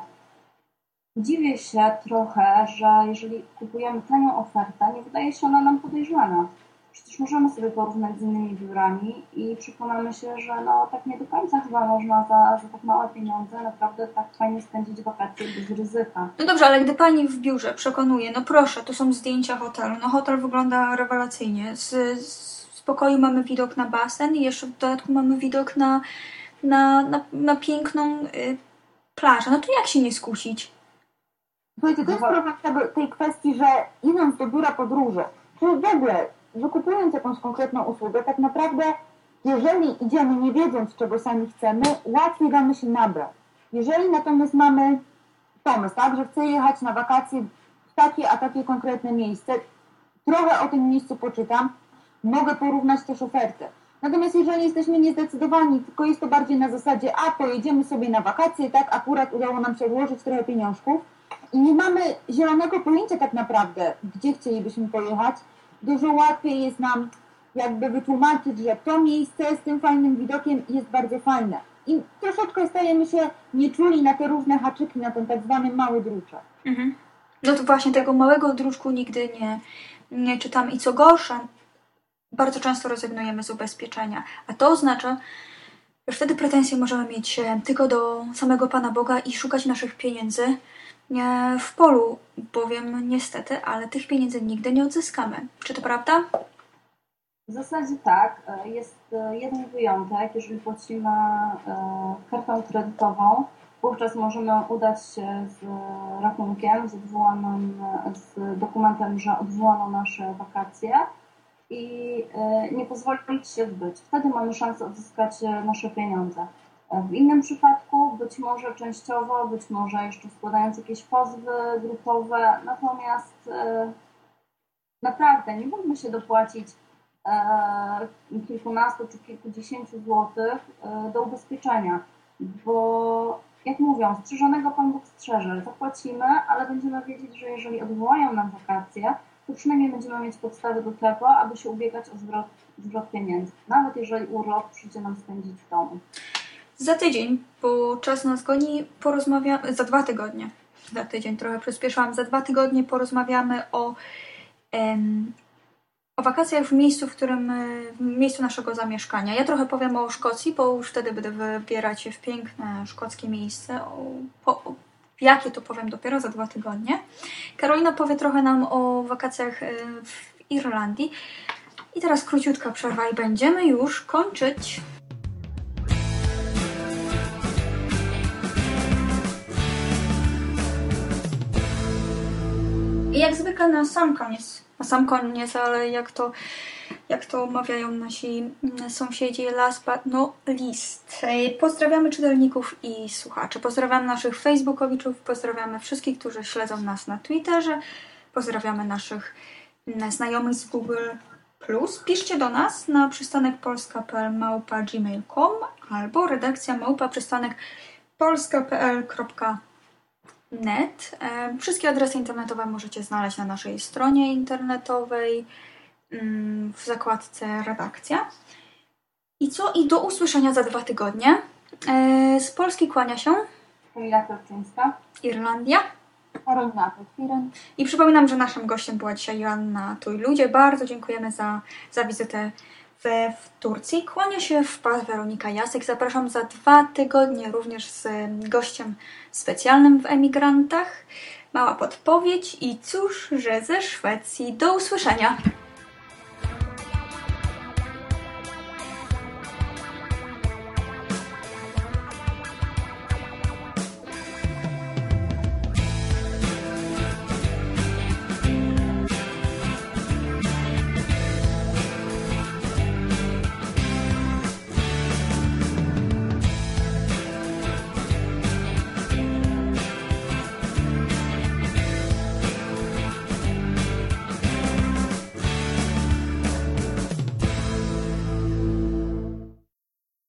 Dziwię się trochę, że jeżeli kupujemy tanią ofertę, nie wydaje się ona nam podejrzana. Przecież możemy sobie porównać z innymi biurami i przekonamy się, że no tak nie do końca chyba można za, za tak małe pieniądze naprawdę tak fajnie spędzić wakacje bez ryzyka. No dobrze, ale gdy pani w biurze przekonuje, no proszę, tu są zdjęcia hotelu, no hotel wygląda rewelacyjnie, z, z pokoju mamy widok na basen i jeszcze w dodatku mamy widok na, na, na, na piękną y, plażę, no to jak się nie skusić? Słuchajcie, to jest problem tej kwestii, że idąc do biura podróży, czy w ogóle wykupując jakąś konkretną usługę, tak naprawdę, jeżeli idziemy nie wiedząc, czego sami chcemy, łatwiej damy się nabrać. Jeżeli natomiast mamy pomysł, tak, że chcę jechać na wakacje w takie, a takie konkretne miejsce, trochę o tym miejscu poczytam, mogę porównać też ofertę. Natomiast jeżeli jesteśmy niezdecydowani, tylko jest to bardziej na zasadzie, a pojedziemy sobie na wakacje, tak akurat udało nam się odłożyć trochę pieniążków i nie mamy zielonego pojęcia tak naprawdę, gdzie chcielibyśmy pojechać, dużo łatwiej jest nam jakby wytłumaczyć, że to miejsce z tym fajnym widokiem jest bardzo fajne. I troszeczkę stajemy się nieczuli na te różne haczyki, na ten tak zwany mały druczek. Mhm. No to właśnie tego małego druczku nigdy nie, nie czytamy. I co gorsza, bardzo często rezygnujemy z ubezpieczenia. A to oznacza, że wtedy pretensje możemy mieć e, tylko do samego Pana Boga i szukać naszych pieniędzy w polu, bowiem niestety, ale tych pieniędzy nigdy nie odzyskamy. Czy to prawda? W zasadzie tak. E, jest e, jeden wyjątek. Jeżeli płacimy e, kartą kredytową, wówczas możemy udać się z rachunkiem, z, odwołanym, z dokumentem, że odwołano nasze wakacje i nie pozwolić się zbyć. Wtedy mamy szansę odzyskać nasze pieniądze. W innym przypadku być może częściowo, być może jeszcze składając jakieś pozwy grupowe, natomiast naprawdę nie mógłby się dopłacić e, kilkunastu czy kilkudziesięciu złotych e, do ubezpieczenia, bo jak mówią, strzeżonego Pan Bóg strzeże. Zapłacimy, ale będziemy wiedzieć, że jeżeli odwołają nam wakacje, to przynajmniej będziemy mieć podstawy do tego, aby się ubiegać o zwrot, zwrot pieniędzy, nawet jeżeli urlop przyjdzie nam spędzić w domu. Za tydzień, bo czas nas goni, porozmawiamy, za dwa tygodnie, za tydzień trochę przyspieszałam, za dwa tygodnie porozmawiamy o o wakacjach w miejscu, w którym w miejscu naszego zamieszkania. Ja trochę powiem o Szkocji, bo już wtedy będę wybierać się w piękne szkockie miejsce. O, po, jakie to powiem dopiero za dwa tygodnie. Karolina powie trochę nam o wakacjach e, w Irlandii. I teraz króciutka przerwa i będziemy już kończyć. I jak zwykle na sam koniec, na sam koniec, ale jak to, jak to mawiają nasi mm, sąsiedzi, last but not least. Pozdrawiamy czytelników i słuchaczy. Pozdrawiamy naszych facebookowiczów, pozdrawiamy wszystkich, którzy śledzą nas na Twitterze, pozdrawiamy naszych mm, znajomych z Google+. Plus. Piszcie do nas na przystanek polska.pl małpa gmail.com albo redakcja małpa przystanek net. E, wszystkie adresy internetowe możecie znaleźć na naszej stronie internetowej mm, w zakładce redakcja. I co? I do usłyszenia za dwa tygodnie. E, z Polski kłania się Kamila Korczyńska, Irlandia. Karolina Petwiren. I przypominam, że naszym gościem była dzisiaj Joanna Ludzie. Bardzo dziękujemy za, za wizytę w, w Turcji. Kłania się wpadł Weronika Jasek. Zapraszam za dwa tygodnie również z gościem specjalnym w Emigrantach. Mała podpowiedź i cóż, że ze Szwecji. Do usłyszenia!